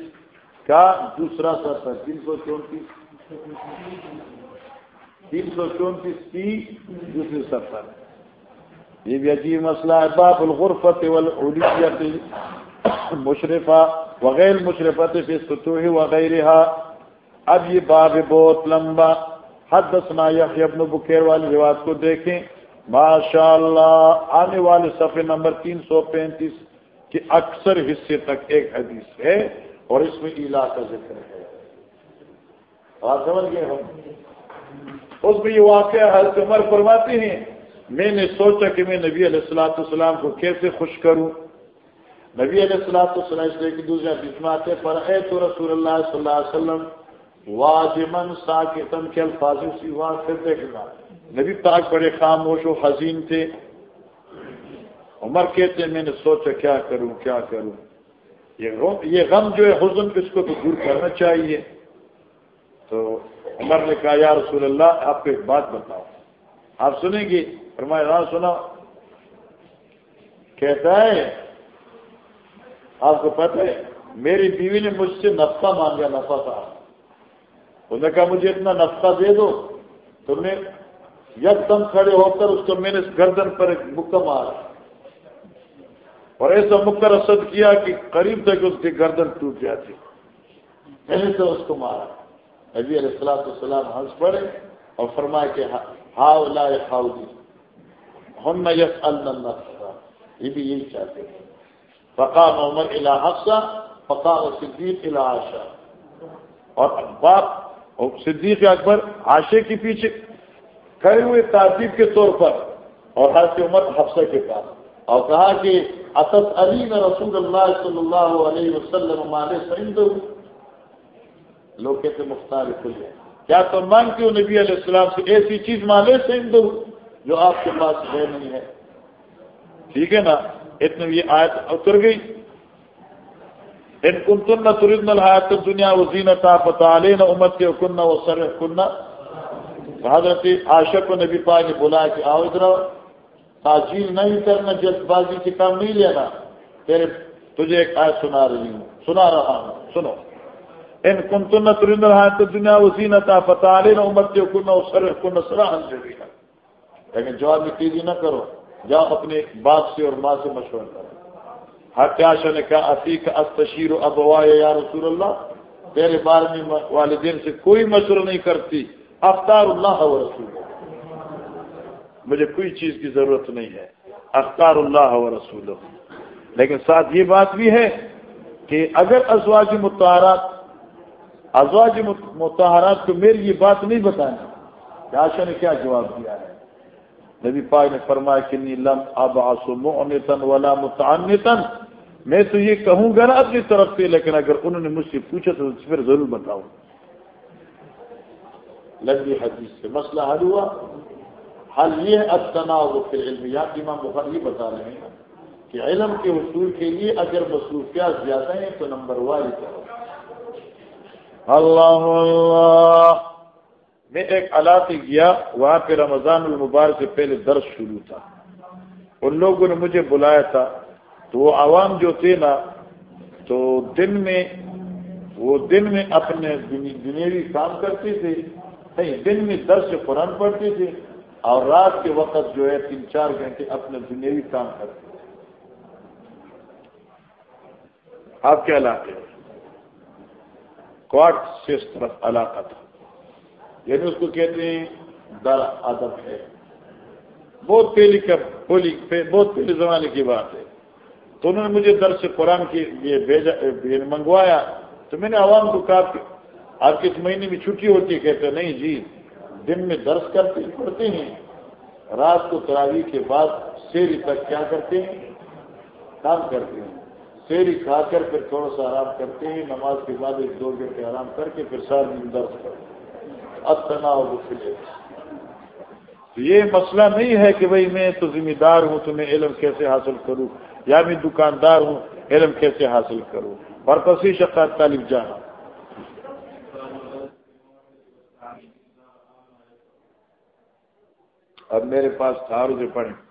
کا دوسرا سفر تین سو چونتیس۔ تین سو چونتیس کی دوسری سفر یہ بھی عجیب مسئلہ ہے۔ باب الغرفت والعلیت مشرفہ وغیر مشرفت فی سطوح وغیرہ اب یہ باب بہت لمبا۔ حدثنا یحیی ابن بکیر والی روایت کو دیکھیں۔ ماشاء اللہ آنے والے صفحے نمبر تین سو پینتیس کے اکثر حصے تک ایک حدیث ہے اور اس میں علا کا ذکر ہے۔ آپ سمجھ گئے ہم اس میں یہ واقعہ حضرت عمر فرماتے ہیں، میں نے سوچا کہ میں نبی علیہ السلاۃ السلام کو کیسے خوش کروں۔ نبی علیہ السلاۃ السلام اس لیے کہ دوسرے بسماتے پر اے تو رسول اللہ صلی اللہ علیہ وسلم واجمن ساکتن کے الفاظ سی پھر دیکھنا نبی پاک بڑے خاموش و حسین تھے۔ عمر کہتے میں نے سوچا کیا کروں کیا کروں؟ یہ غم جو ہے، حزن اس کو تو دور کرنا چاہیے۔ تو عمر نے کہا، یا رسول اللہ، آپ کو ایک بات بتاؤ. آپ سنیں گے؟ فرمایا ہاں سنا کہتا ہے، آپ کو پتہ ہے، میری بیوی نے مجھ سے نفقہ مانگا نفع تھا۔ انہوں نے کہا، مجھے اتنا نفقہ دے دو۔ تو میں یک کھڑے ہو کر اس کو میں نے گردن پر ایک مکہ مارا۔ اور ایسا مکر رسد کیا کہ قریب تک اس کی گردن ٹوٹ جاتی۔ پہلے سے اس کو مارا۔ نبی علیہ السلام السلام ہنس پڑے اور فرمایا کہ ہاؤ لا ہاؤ جی ہم یس اللہ یہ بھی یہی چاہتے ہیں۔ فقا محمد الا حفصہ فقا و صدیق الا عاشا اور باپ صدیق اکبر عاشے کے پیچھے کھڑے ہوئے تعزیب کے طور پر اور حضرت عمر حفصہ کے پاس۔ اور کہا کہ اسد علی میں رسول اللہ صلی اللہ علیہ وسلم مالے سعید لوگ کہتے مختار کھل ہے۔ کیا تو مانگتے ہو نبی علیہ السلام سے؟ ایسی چیز مالے سعید جو آپ کے پاس ہے نہیں ہے۔ ٹھیک ہے نا؟ اتنے یہ آیت اتر گئی۔ ان کن تن نہ ترند الحایت دنیا وہ زینت آپ امت کے کننا وہ سر کننا۔ حضرت عاشق کو نبی پاک نے بلایا کہ آؤ ادھر تاجیل نہیں کرنا جلد بازی کی کام نہیں لینا۔ تیرے تجھے ایک آیت سنا رہی ہوں۔ سنا رہا ہوں۔ سنو۔ ان کن تن ترند تو دنیا اسی نہ تھا پتا لے نہ امت کے کن سر کن لیکن جواب میں تیزی نہ کرو۔ جاؤ اپنے باپ سے اور ماں سے مشورہ کرو۔ ہتیاشا نے کہا عتیق استشیر ابوا یا رسول اللہ، تیرے بارے میں والدین سے کوئی مشورہ نہیں کرتی۔ افطار اللہ و رسول۔ مجھے کوئی چیز کی ضرورت نہیں ہے۔ اختار اللہ و رسول۔ لیکن ساتھ یہ بات بھی ہے کہ اگر ازواج متحرات ازواج متحرات کو میری یہ بات نہیں بتانا کہ آشا نے کیا جواب دیا ہے؟ نبی پاک نے فرمایا کہ لم اب آسو ولا متعنتن میں تو یہ کہوں گا نا اپنی طرف سے، لیکن اگر انہوں نے مجھ سے پوچھا تو پھر ضرور بتاؤں۔ لمبی حدیث سے مسئلہ حل ہوا۔ حل یہ اب تناؤ کے علم یا امام بخار یہ بتا رہے ہیں کہ علم کے حصول کے لیے اگر مصروفیات زیادہ ہیں تو نمبر ون کرو اللہ اللہ۔ میں ایک علاقے گیا، وہاں پہ رمضان المبارک سے پہلے درس شروع تھا۔ ان لوگوں نے مجھے بلایا تھا۔ تو وہ عوام جو تھے نا، تو دن میں، وہ دن میں اپنے دنیوی کام کرتے تھے۔ نہیں، دن میں درس قرآن پڑھتے تھے۔ اور رات کے وقت جو ہے، تین چار گھنٹے اپنے دنیاوی کام کرتے تھے۔ آپ کے علاقے کوٹ سے اس طرف علاقہ تھا۔ یعنی اس کو کہتے ہیں در ادب ہے۔ بہت پہلی بولی بہت پہلے زمانے کی بات ہے۔ تو انہوں نے مجھے درس قرآن کی یہ بھیجا منگوایا۔ تو میں نے عوام کو کہا کہ آپ کس مہینے میں چھٹی ہوتی ہے۔ کہتے نہیں جی دن میں درس کرتے پڑھتے ہیں۔ رات کو تراوی کے بعد شیری تک کیا کرتے ہیں؟ کام کرتے ہیں۔ شیری کھا کر پھر تھوڑا سا آرام کرتے ہیں، نماز کے بعد ایک دو گھنٹے آرام کر کے پھر سارے دن درس کرتے اب تناؤ یہ مسئلہ نہیں ہے کہ بھائی میں تو ذمہ دار ہوں، تو میں علم کیسے حاصل کروں؟ یا میں دکاندار ہوں، علم کیسے حاصل کروں؟ اور کسی شکایت تعلیم جانا اب میرے پاس تھا سے پڑھیں۔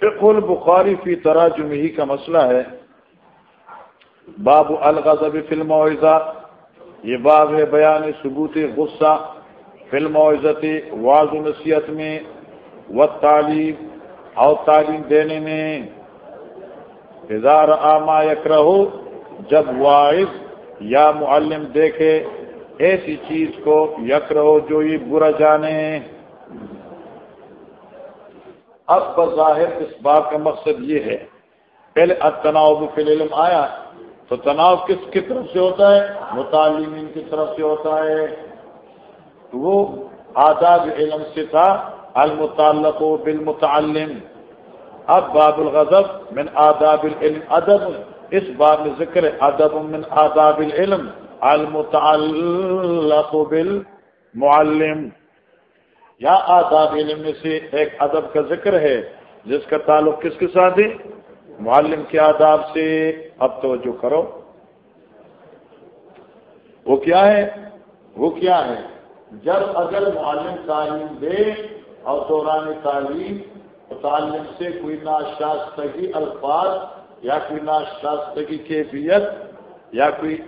فقہ البخاری فی تراجم ہی کا مسئلہ ہے۔ باب الغضب فلم یہ باب ہے بیان ثبوت غصہ فلم عزت واض و نصیحت میں و تعلیم اور تعلیم دینے میں۔ اظہار آما یک رہو جب واعظ یا معلم دیکھے، ایسی چیز کو یک رہو جو یہ برا جانے۔ اب بظاہر اس بات کا مقصد یہ ہے، پہلے اب تناؤ فی العلم آیا، تو تناؤ کس کی طرف سے ہوتا ہے؟ متعلمین کی طرف سے ہوتا ہے۔ وہ آزاد علم سے تھا، المتعلق بالمتعلم۔ اب باب الغضب من آداب العلم، ادب۔ اس باب میں ذکر ہے، ادب من آداب العلم، المتعلق بالمعلم۔ یا آداب علم میں سے ایک ادب کا ذکر ہے، جس کا تعلق کس کے ساتھ ہے؟ معلم کے آداب سے۔ اب توجہ کرو۔ وہ کیا ہے؟ وہ کیا ہے؟ جب اگر معلم تعلیم دے اور دوران تعلیم تعلیم سے کوئی ناشاستگی الفاظ یا کوئی ناشاستگی کیفیت یا کوئی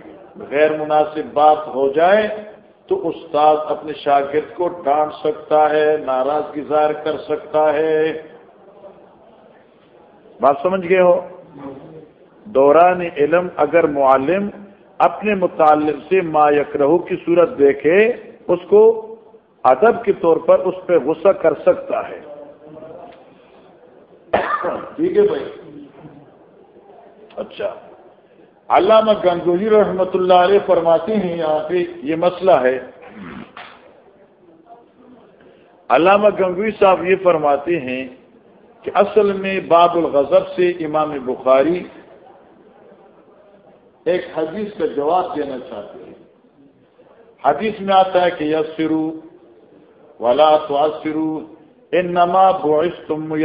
غیر مناسب بات ہو جائے تو استاد اپنے شاگرد کو ڈانٹ سکتا ہے، ناراضگی ظاہر کر سکتا ہے۔ بات سمجھ گئے ہو؟ دوران علم اگر معلم اپنے متعلق سے ما یکرہو کی صورت دیکھے، اس کو ادب کے طور پر اس پہ غصہ کر سکتا ہے۔ ٹھیک ہے بھائی۔ اچھا۔ علامہ گنگوہی رحمت اللہ علیہ فرماتے ہیں یہاں پہ یہ مسئلہ ہے۔ علامہ گنگوئی صاحب یہ فرماتے ہیں کہ اصل میں باب الغضب سے امام بخاری ایک حدیث کا جواب دینا چاہتے ہیں۔ حدیث میں آتا ہے کہ یسرو ولا تو ان نما بوئس تم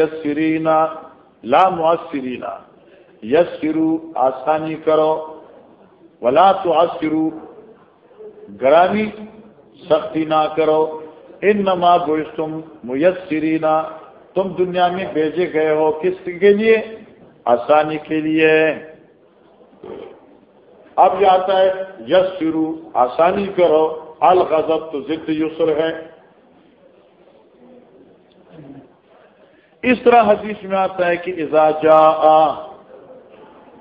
لا مؤثرینا یس آسانی کرو، ولا تو گرانی سختی نہ کرو ان نما بوئس تم میسرینا تم دنیا میں بھیجے گئے ہو کس کے لیے؟ آسانی کے لیے۔ اب یہ آتا ہے یس شروع آسانی کرو، الغضب تو ضد یسر ہے۔ اس طرح حدیث میں آتا ہے کہ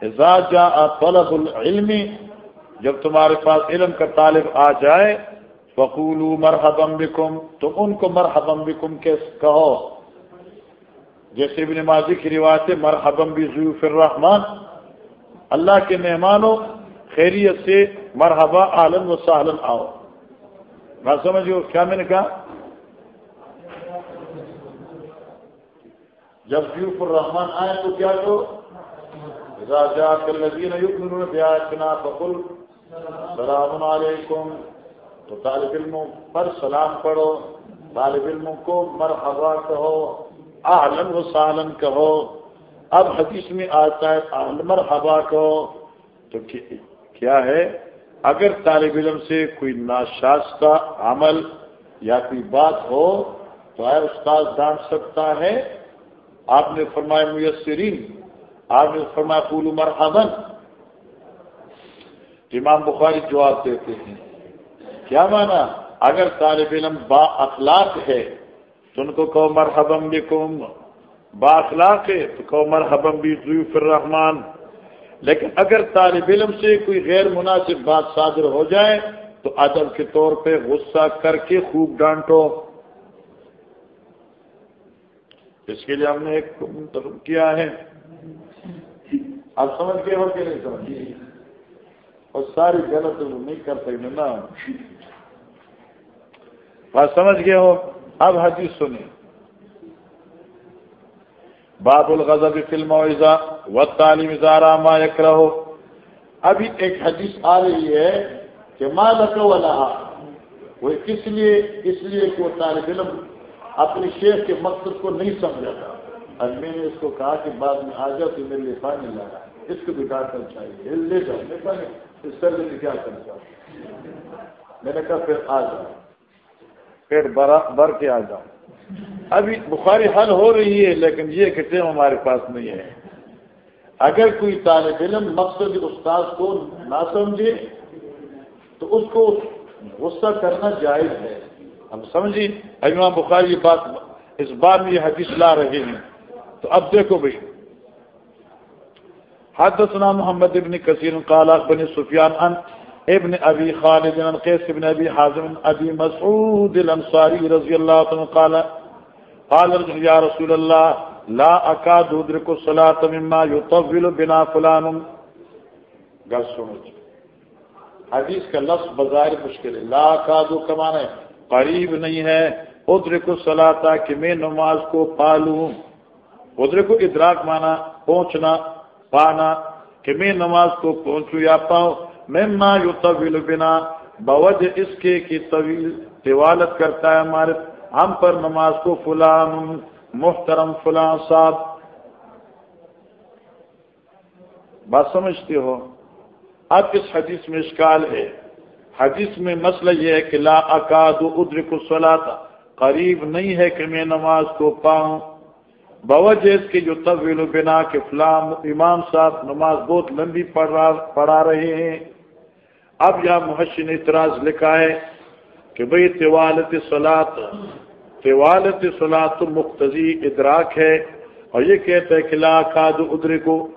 جا جا طلب العلم، جب تمہارے پاس علم کا طالب آ جائے فقول مرحبم بکم تو ان کو مرحبم بکم کے کہو۔ جیسے ابن ماضی کی روایت مرحبم بھی ضیوف الرحمان اللہ کے مہمانوں، خیریت سے مرحبا عالم و سالن آؤ۔ میں سمجھو کیا میں نے کہا؟ جب ضیوف الرحمان آئے تو کیا کرو بکل سلام علیکم تو طالب علموں پر سلام پڑھو. طالب علموں کو مرحبا کہو آلن و سالن کہو. اب حدیث میں آتا ہے عالمر ہوا کہو. تو کیا ہے؟ اگر طالب علم سے کوئی ناشاستہ عمل یا کوئی بات ہو، تو ہے استاد ڈانٹ سکتا ہے، آپ نے فرمایا، میسرین آپ نے فرمایا پول عمر امن امام بخاری جواب دیتے ہیں، کیا مانا؟ اگر طالب علم با اخلاق ہے، تو ان کو کہو مرحبم بکم باخلاق ہے، تو کہو مرحبم بھی ضیوف الرحمان لیکن اگر طالب علم سے کوئی غیر مناسب بات صادر ہو جائے، تو ادب کے طور پہ غصہ کر کے خوب ڈانٹو۔ اس کے لیے ہم نے ایک منتخب کیا ہے۔ آپ سمجھ گئے ہو کہ نہیں سمجھ گئے؟ اور ساری غلط نہیں کر سکتے نا بات سمجھ گئے ہو؟ اب حدیث سنی باب الغضب فلم و تعلیم ادارہ ما یک رہو ابھی ایک حدیث آ رہی ہے کہ ماں لکو وہ کس لیے؟ اس لیے کہ وہ طالب علم اپنی شیخ کے مقصد کو نہیں سمجھا تھا۔ اور میں نے اس کو کہا کہ بعد میں آ جاؤ تو میرے لیے پانی لگا اس کو بھی کہا کر چاہیے۔ لے جاؤ اس طرح سے کیا کر چاہوں میں نے کہا پھر آ جاؤ۔ پیٹ بھر کے آ جاؤ۔ ابھی بخاری حل ہو رہی ہے، لیکن یہ کہتے ہمارے پاس نہیں ہے۔ اگر کوئی طالب علم مقصد استاد کو نہ سمجھے، تو اس کو غصہ کرنا جائز ہے۔ ہم سمجھیں۔ امام بخاری یہ بات اس بار میں یہ حدیث لا رہے ہیں۔ تو اب دیکھو بھائی۔ حدثنا محمد ابن کثیر قال بن سفیان ان ابن ابي خالد بن قيس بن ابي حازم ابي مسعود الانصاري رضي الله عنه قال قال رجل يا رسول الله لا اكاد ادرك الصلاه مما يطول بنا فلان۔ گل سنو جی۔ حدیث کا لفظ بظاہر مشکل ہے۔ لا کادو کمانے قریب نہیں ہے۔ ادرک الصلاۃ کہ میں نماز کو پالوں۔ ادھر کو ادراک مانا پہنچنا، پانا کہ میں نماز کو پہنچوں یا پاؤں میں ماں یو طویل بنا بوجھ اس کے کی طویل طوالت کرتا ہے ہمارے، ہم پر نماز کو فلاں محترم فلاں صاحب۔ بات سمجھتے ہو؟ اب اس حدیث میں اشکال ہے۔ حدیث میں مسئلہ یہ ہے کہ لا اکاد ادر کو قریب نہیں ہے کہ میں نماز کو پاؤں۔ بوجہ اس کے جو طویل و بنا کے فلام امام صاحب نماز بہت لمبی پڑھا رہے ہیں۔ اب یہاں محسن اعتراض لکھا ہے کہ بھئی طوالت سلاد طوالت سلاد تو مختصی ادراک ہے اور یہ کہتا ہے کہ لا کاد ادر کو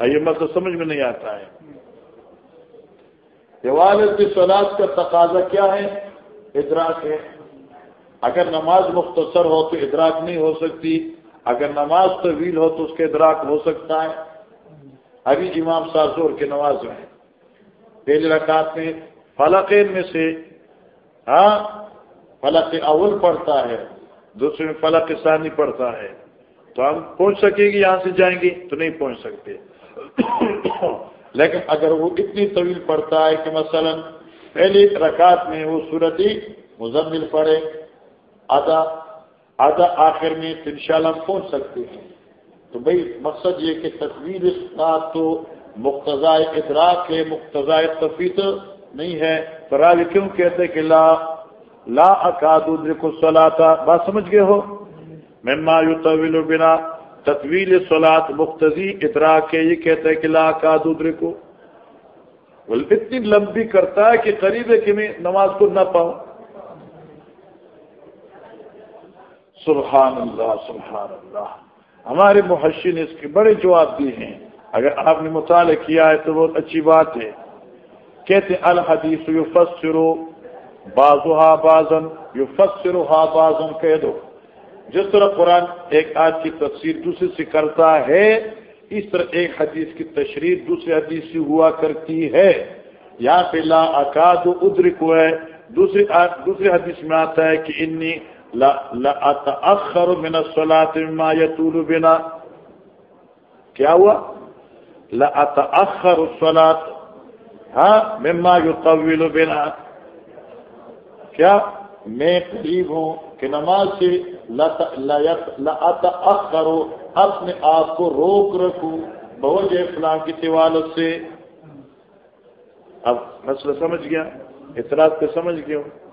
یہ مطلب سمجھ میں نہیں آتا ہے۔ طوالت سلاد کا تقاضا کیا ہے؟ ادراک ہے۔ اگر نماز مختصر ہو تو ادراک نہیں ہو سکتی۔ اگر نماز طویل ہو تو اس کے ادراک ہو سکتا ہے۔ ابھی جی امام سازور کی نماز میں پہلی رکعت میں فلقین میں سے ہاں فلق اول پڑھتا ہے، دوسرے میں فلق ثانی پڑھتا ہے۔ تو ہم پہنچ سکیں گے، یہاں سے جائیں گے، تو نہیں پہنچ سکتے۔ لیکن اگر وہ اتنی طویل پڑھتا ہے کہ مثلا پہلی رکعت میں وہ صورت ہی مزمل پڑھے آدھا آدھا آخر میں ان شاء اللہ پہنچ سکتے ہیں۔ تو بھائی مقصد یہ کہ تصویر کا تو مقتضا ادراک ہے، مقتضا تفیت نہیں ہے۔ فرال کیوں کہتے کہ لا لا اکاد کو سلاتا بات سمجھ گئے ہو؟ مما یو طویل بنا تصویر سلاد مختصی ادراک ہے۔ یہ کہتے کہ لا اکاد کو اتنی لمبی کرتا ہے کہ قریب ہے کہ میں نماز کو نہ پاؤں۔ سبحان اللہ سبحان اللہ ہمارے محشی نے اس کے بڑے جواب دیے ہیں۔ اگر آپ نے مطالعہ کیا ہے تو بہت اچھی بات ہے۔ کہتے الحدیث یو بازوہا بازن یو ہا بازن کہہ دو۔ جس طرح قرآن ایک آج کی تفسیر دوسرے سے کرتا ہے، اس طرح ایک حدیث کی تشریح دوسرے حدیث سے ہوا کرتی ہے۔ یہاں پہ لا اکاد ادرک ہے۔ دوسری دوسرے حدیث میں آتا ہے کہ انی لأتأخر من الصلاة مما يطول بنا. کیا ہوا؟ لأتأخر الصلاة ہاں مما يطول بنا. کیا؟ میں قریب ہوں کہ نماز سے لأتأخر اپنے آپ کو روک رکھوں، بوجہ فلاں کی طوالت سے. اب مسئلہ سمجھ گیا؟ اعتراض پہ سمجھ گیا ہوں۔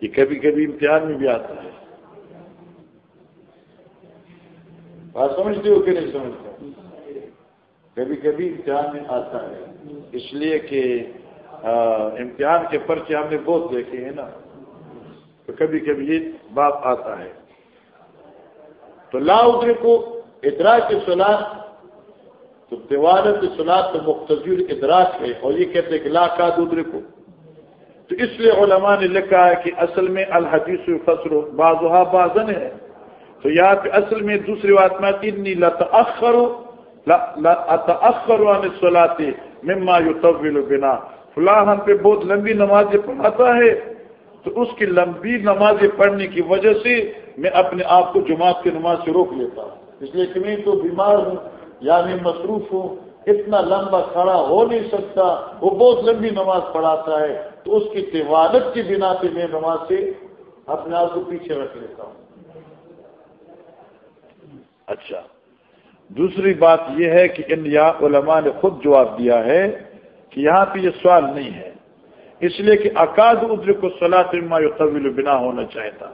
یہ کبھی کبھی امتحان میں بھی آتا ہے۔ بات سمجھتے ہو کہ نہیں سمجھتے؟ کبھی کبھی امتحان میں آتا ہے۔ اس لیے کہ امتحان کے پرچے ہم نے بہت دیکھے ہیں نا۔ تو کبھی کبھی یہ بات آتا ہے۔ تو لا ادرے کو ادراک کے سلاد تو دیوارت سلاد تو مختصر ادراک ہے۔ اور یہ کہتے ہیں کہ لا کا ادرے کو تو اس لیے علماء نے لکھا ہے کہ اصل میں الحدیث فصر بازوہا بازن ہے۔ تو یہاں پہ اصل میں دوسری بات میں اتنی لتاخر عن مما یطول بنا۔ فلاں ہم پہ بہت لمبی نمازیں پڑھاتا ہے۔ تو اس کی لمبی نمازیں پڑھنے کی وجہ سے میں اپنے آپ کو جماعت کی نماز سے روک لیتا ہوں۔ اس لیے کہ میں تو بیمار ہوں یا میں مصروف ہوں۔ اتنا لمبا کھڑا ہو نہیں سکتا، وہ بہت لمبی نماز پڑھاتا ہے، تو اس کی تیوالت کی بنا پہ میں نماز سے اپنے آپ کو پیچھے رکھ لیتا ہوں۔ اچھا۔ دوسری بات یہ ہے کہ ان یا علماء نے خود جواب دیا ہے کہ یہاں پہ یہ سوال نہیں ہے۔ اس لیے کہ اکاد ادر کو صلاح طویل بنا ہونا چاہتا۔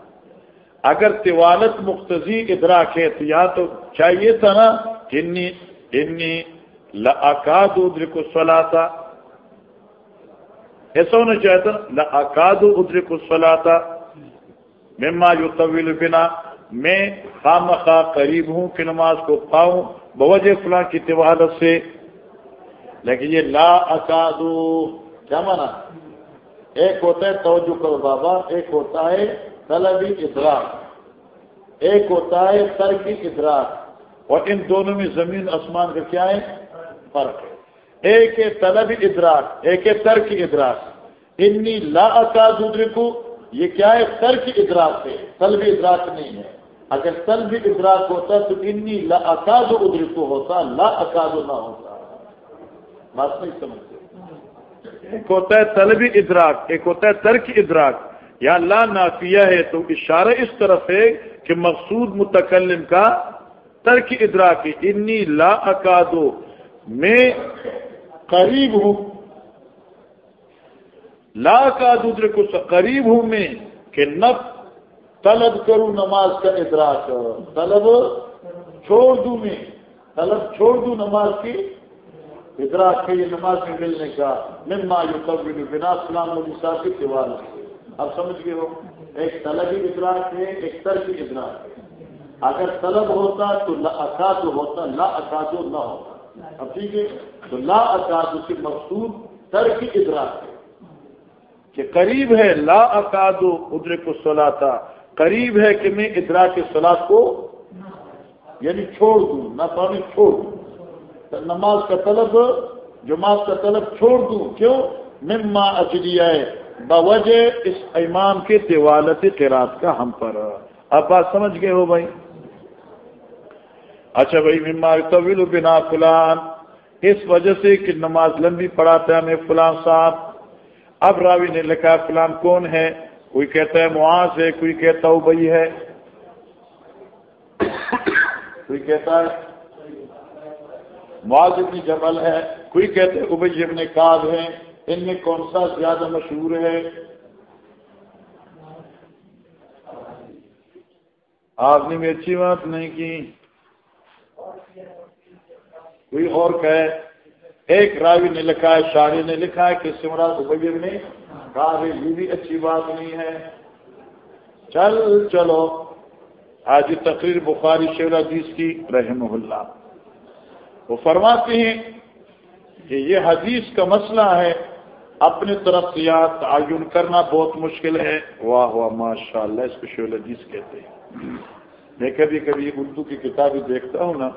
اگر تیوالت مختصی ادراک ہے تو یہاں تو چاہیے تھا نا انی انی لاکاد ادر کو سلاتا ایسا ہونا چاہتا لاکاد ادر کو سلاتا مما جو طویل بنا، میں خام خواہ قریب ہوں کہ نماز کو پاؤں، بوجہ فلاں کی تہوارت سے. لیکن یہ لا اکادو کیا مانا؟ ایک ہوتا ہے توجہ کرو بابا، ایک ہوتا ہے طلبی ادراک. ایک ہوتا ہے ترکی ادراک. اور ان دونوں میں زمین، آسمان کا کیا ہے؟ فرق ہے۔ ایک طلب ادراک، ایک ترک ادراک۔ انی لا دوسرے کو یہ کیا ہے؟ ترک ادراک ہے، طلب ادراک نہیں ہے۔ اگر تل بھی ادراک ہوتا تو انی لا اکاد ادر کو ہوتا، لا اکاد نہ ہوتا۔ بات نہیں سمجھتے ایک ہوتا ہے طلبی ادراک، ایک ہوتا ہے ترک ادراک۔ یا لا نافیہ ہے تو اشارہ اس طرف ہے کہ مقصود متکلم کا ترک ادراک انی لا اکادو میں قریب ہوں۔ لا کا دوسرے کو قریب ہوں میں کہ نب طلب کروں نماز کا ادراک۔ طلب چھوڑ دوں میں۔ طلب چھوڑ دوں نماز کی ادراک کے یہ نماز میں ملنے کا۔ مما یو قبل بنا سلام علی صاحب کے اب سمجھ گئے ہو؟ ایک طلبی ادراک ہے، ایک ترکی ادراک ہے۔ اگر طلب ہوتا تو لا اکاد ہوتا، لا اکاد نہ ہوتا۔ اب ٹھیک ہے؟ تو لا اکاد سے مقصود ترکی ادراک ہے۔ کہ قریب ہے لا اکاد ادر کو سلاتا قریب ہے کہ میں ادرا کے سلاد کو یعنی چھوڑ دوں، نہ پانی چھوڑ دوں۔ نماز کا طلب، جماعت کا طلب چھوڑ دوں۔ کیوں؟ مما اجلی ہے، بوجہ اس امام کے طوالت قرات کا ہم پر۔ آپ بات سمجھ گئے ہو بھائی؟ اچھا بھائی، مما طویل بنا فلان۔ اس وجہ سے کہ نماز لمبی پڑھاتا ہے ہمیں فلان صاحب۔ اب راوی نے لکھا فلان کون ہے؟ کوئی کہتا ہے معاذ ہے، کوئی کہتا ابئی ہے۔ کوئی کہتا ہے معاذ ابن جبل ہے، کوئی کہتے ہیں ابئی ابن کاب ہے۔ ان میں کون سا زیادہ مشہور ہے؟ آپ نے بھی اچھی بات نہیں کی۔ کوئی اور کہے، ایک راوی نے لکھا ہے، شاعری نے لکھا ہے کہ سمراج ابیر نے کہا یہ بھی اچھی بات نہیں ہے۔ چل چلو۔ آج تقریر بخاری شیور حدیث کی رحم اللہ۔ وہ فرماتے ہیں کہ یہ حدیث کا مسئلہ ہے اپنی طرف سے یاد تعین کرنا بہت مشکل ہے۔ واہ واہ ماشاء اللہ اس کو شیور حدیث کہتے ہیں۔ میں کبھی کبھی اردو کی کتابیں دیکھتا ہوں نا،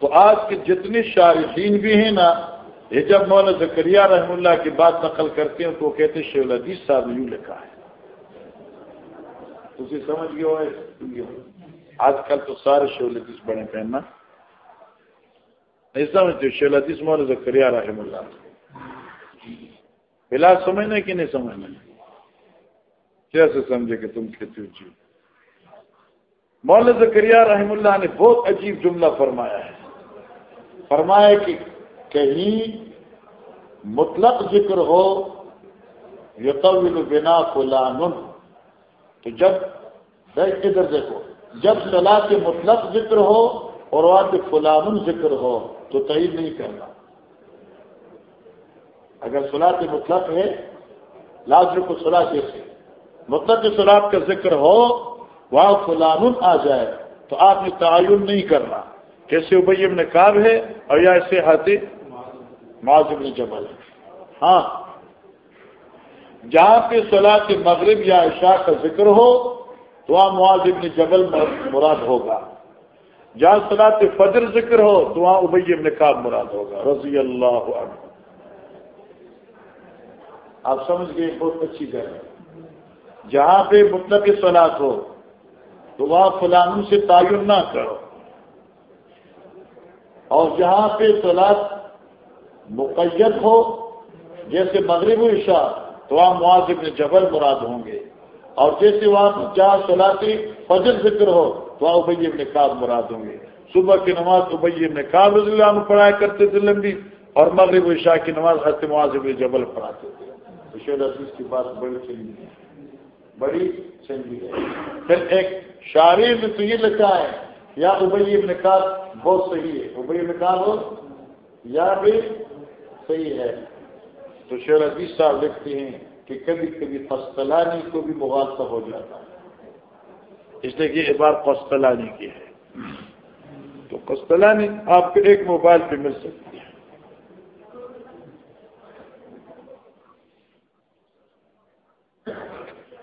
تو آج کے جتنے شارحین بھی ہیں نا، یہ جب مولانا زکریہ رحم اللہ کی بات نقل کرتے ہیں، تو وہ کہتے ہیں شیول الدیز صاحب نے یوں لکھا ہے۔ تھی سمجھ گئے آج کل تو سارے شیول الدیز بڑے پہننا نہیں سمجھتے شیول الدیز مولانا زکریہ رحم اللہ۔ فی الحال سمجھنا کہ نہیں سمجھنا کیسے سمجھے کہ تم کہتے ہو جی؟ مولانا زکریہ رحم اللہ نے بہت عجیب جملہ فرمایا ہے۔ فرمائے کہ کہیں مطلق ذکر ہو یقل بنا فلان۔ تو جب ادھر دیکھو، جب صلاح کے مطلق ذکر ہو اور وہاں کے فلان ذکر ہو، تو تعین نہیں کرنا۔ اگر صلاح کے مطلق ہے، لازم کو صلاح جیسے مطلق سلاد کا ذکر ہو وہاں فلان آ جائے، تو آپ نے تعین نہیں کرنا۔ کیسے ابئی ابن کاب ہے اور یا ایسے ہاتھی معاذ ابن جبل۔ ہاں۔ جہاں پہ صلاح کے مغرب یا عشاء کا ذکر ہو، تو وہاں معاذ ابن جبل مراد ہوگا۔ جہاں صلاح کے فجر ذکر ہو، تو وہاں ابئی ابن کاب مراد ہوگا۔ رضی اللہ عنہ۔ آپ سمجھ گئے، بہت اچھی جگہ۔ جہاں پہ مطلب سلاد ہو تو وہاں فلانوں سے تعین نہ کرو۔ اور جہاں پہ سلاد مقید ہو، جیسے مغرب و عشاء، تو وہاں معاذ ابن جبل مراد ہوں گے۔ اور جیسے وہاں جہاں سلاطی فجر ذکر ہو، تو وہاں ابئی ابن کاب مراد ہوں گے۔ صبح کی نماز ابئی ابن کاب رضی اللہ عنہ پڑھایا کرتے تھے لمبی، اور مغرب و عشاء کی نماز حضرت معاذ ابن جبل پڑھاتے تھے۔ عزیز کی بات بڑی چنگی ہے۔ بڑی چنگی ہے۔ پھر ایک شاعری نے تو یہ لکھا ہے، یا ابئی ابن بہت صحیح ہے۔ ابئی ابن یا بھی صحیح ہے۔ تو شیر عزیز صاحب لکھتے ہیں کہ کبھی کبھی پستلانی کو بھی مغالطہ ہو جاتا ہے۔ اس لیے کہ یہ بات پستلانی کی ہے۔ تو پستلانی آپ کو ایک موبائل پہ مل سکتی ہے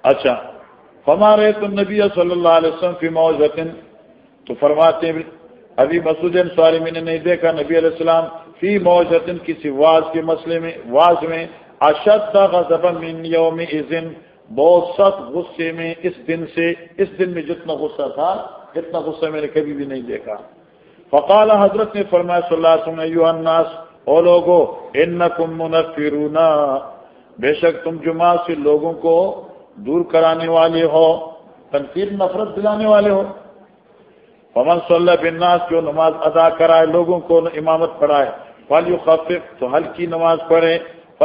اچھا ہمارے تو نبی صلی اللہ علیہ وسلم کی موزن تو فرماتے ہیں، ابھی مسعود سواری میں نے نہیں دیکھا، نبی علیہ السلام فی موجن کسی واز کے مسئلے میں، واز میں اشد غضب من یوم اذن، بہت سخت غصے میں اس دن سے، اس دن میں جتنا غصہ تھا، اتنا غصہ میں نے کبھی بھی نہیں دیکھا۔ فقال حضرت نے فرمایا، صلی اللہ علیہ وسلم الناس، او لوگو، انکم منفرون۔ بے شک تم جمعہ سے لوگوں کو دور کرانے والے ہو تنفیر نفرت دلانے والے ہو۔ پمن صلی اللہ بناس جو نماز ادا کرائے، لوگوں کو امامت پڑھائے۔ والی خفف تو ہلکی نماز پڑھے۔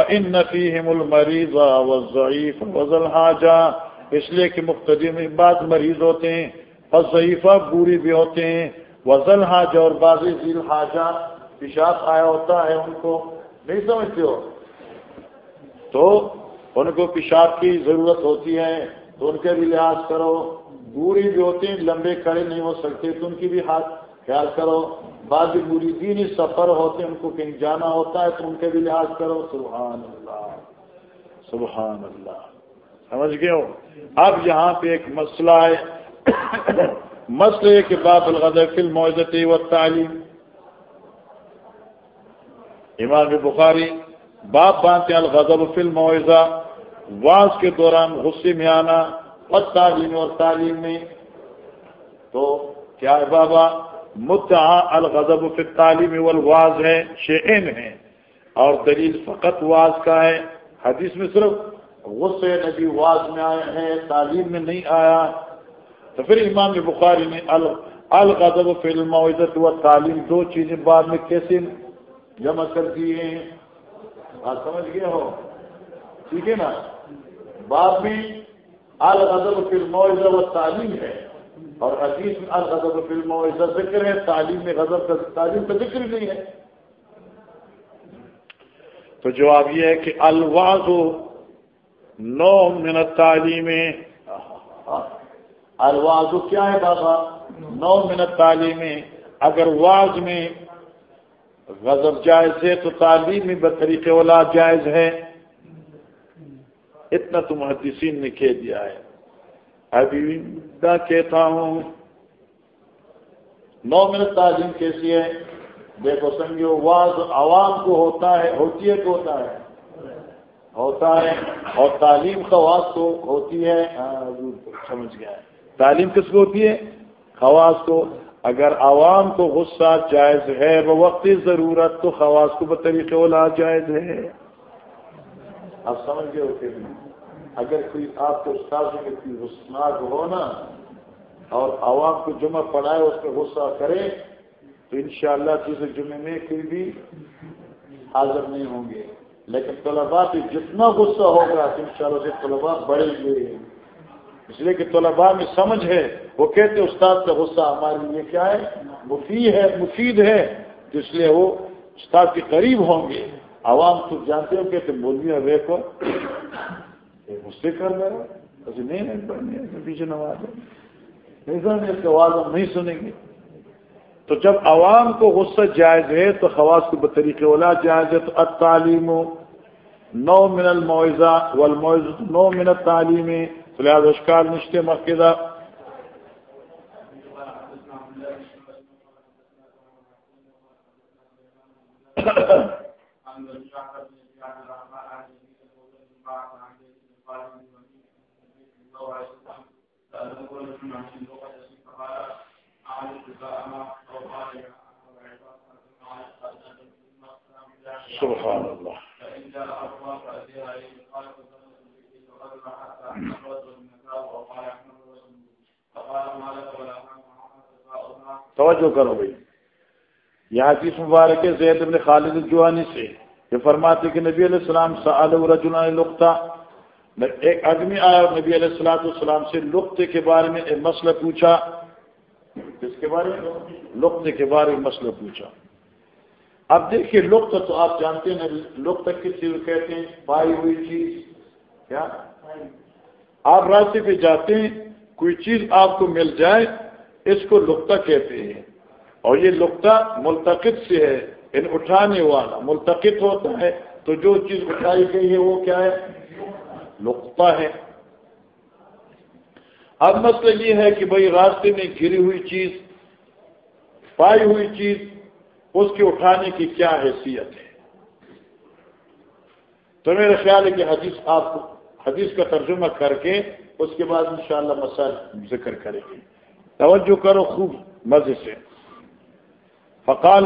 ان نفیم المریض و ضعیف وزل حاجہ اس لیے کہ مختلف بعض مریض ہوتے ہیں ضعیفہ بوری بھی ہوتے ہیں۔ وزل حاجہ اور بازی ذیل حاجہ پیشاب آیا ہوتا ہے ان کو۔ نہیں سمجھتے ہو؟ تو ان کو پیشاب کی ضرورت ہوتی ہے تو ان کے بھی لحاظ کرو۔ بوڑھی بھی ہوتے ہیں، لمبے کھڑے نہیں ہو سکتے، تو ان کی بھی ہاتھ خیال کرو۔ بعض بری دینی سفر ہوتے ہیں، ان کو کہیں جانا ہوتا ہے، تو ان کے بھی لحاظ کرو۔ سبحان اللہ سبحان اللہ۔ سمجھ گئے ہو؟ اب یہاں پہ ایک مسئلہ ہے۔ مسئلہ کہ باب الغذر فی المعزت و تعلیم امام بخاری باپ باندھتے الغضب فی المعزہ واس کے دوران غصے میں آنا اور تعلیم اور تعلیم میں۔ تو کیا ہے بابا؟ مدعا الغضب فی تعلیم والواز ہے شعین ہے۔ اور دلیل فقط واز کا ہے۔ حدیث میں صرف غصے نبی واز میں آئے ہیں تعلیم میں نہیں آیا۔ تو پھر امام بخاری نے الغضب فی المعزت و تعلیم دو چیزیں بعد میں کیسے جمع کر دیے ہیں؟ آپ سمجھ گئے ہو؟ ٹھیک ہے نا؟ بعد میں الغضب فی المعزت و تعلیم ہے۔ اور حدیث میں الغضب فی المعزت ذکر ہے تعلیم میں غضب کا تعلیم کا ذکر نہیں ہے۔ تو جواب یہ ہے کہ الواز نو منت تعلیم الواز کیا ہے بابا؟ نو منت تعلیم اگر واز میں غضب جائز ہے تو تعلیم میں بطریق اولاد جائز ہے۔ اتنا تو محدثین نے کہہ دیا ہے۔ ابھی کہتا ہوں۔ نو منٹ تعلیم کیسی ہے؟ دیکھو سنگیو، واز عوام کو ہوتا ہے، ہوتی ہے تو ہوتا ہے؟ ہوتا ہے۔ اور تعلیم خواص کو ہوتی ہے۔ ہاں، سمجھ گیا ہے۔ تعلیم کس کو ہوتی ہے؟ خواص کو۔ اگر عوام کو غصہ جائز ہے وہ وقتی ضرورت، تو خواص کو بطریقے اولا جائز ہے۔ آپ سمجھ گئے ہوتے ہیں۔ اگر کوئی آپ کے استاد میں کوئی غصناک ہو نا، اور عوام کو جمعہ پڑھائے، اس پہ غصہ کرے، تو انشاءاللہ شاء اللہ جمعے میں کوئی بھی حاضر نہیں ہوں گے۔ لیکن طلباء پہ جتنا غصہ ہوگا ان شاء اللہ سے طلباء بڑھیں گے۔ اس لیے کہ طلباء میں سمجھ ہے، وہ کہتے استاد کا غصہ ہمارے لیے کیا ہے؟ مفید ہے مفید ہے۔ تو اس لیے وہ استاد کے قریب ہوں گے۔ عوام تو جانتے ہو کہ بولنی ہے کو غصے کر رہے نہیں پیچھے نواز نہیں سمجھ اس کے آواز ہم نہیں سنیں گے۔ تو جب عوام کو غصہ جائز ہے تو خواص کو بطریقے، اولا جائز ہے تو تعلیم نو من المعزہ والمعزہ نو من تعلیم لہٰذا اشکال نشتے مقدہ سبحان اللہ۔ توجہ کرو بھائی۔ یہاں کی مبارک زید ابن خالد الجوانی سے، یہ فرماتے کہ نبی علیہ السلام سعد رجنا لقطہ ایک آدمی آیا اور نبی علیہ السلاۃ السلام سے لقطے کے بارے میں ایک مسئلہ پوچھا۔ کس کے بارے میں؟ لقطے کے بارے میں مسئلہ پوچھا۔ اب دیکھیے لقط تو آپ جانتے ہیں لقط کس چیز کہتے ہیں؟ پائی ہوئی چیز۔ کیا؟ آپ راستے پہ جاتے ہیں، کوئی چیز آپ کو مل جائے، اس کو لقطہ کہتے ہیں۔ اور یہ لقطہ ملتقط سے ہے ان اٹھانے والا۔ ملتقط ہوتا ہے تو جو چیز اٹھائی گئی ہے، وہ کیا ہے؟ لقطہ ہے۔ اب مسئلہ یہ ہے کہ بھائی راستے میں گری ہوئی چیز، پائی ہوئی چیز، اس کے اٹھانے کی کیا حیثیت ہے؟ تو میرا خیال ہے کہ حدیث آپ حدیث کا ترجمہ کر کے اس کے بعد انشاءاللہ مسائل ذکر کریں گے۔ توجہ کرو خوب مزے سے۔ فقال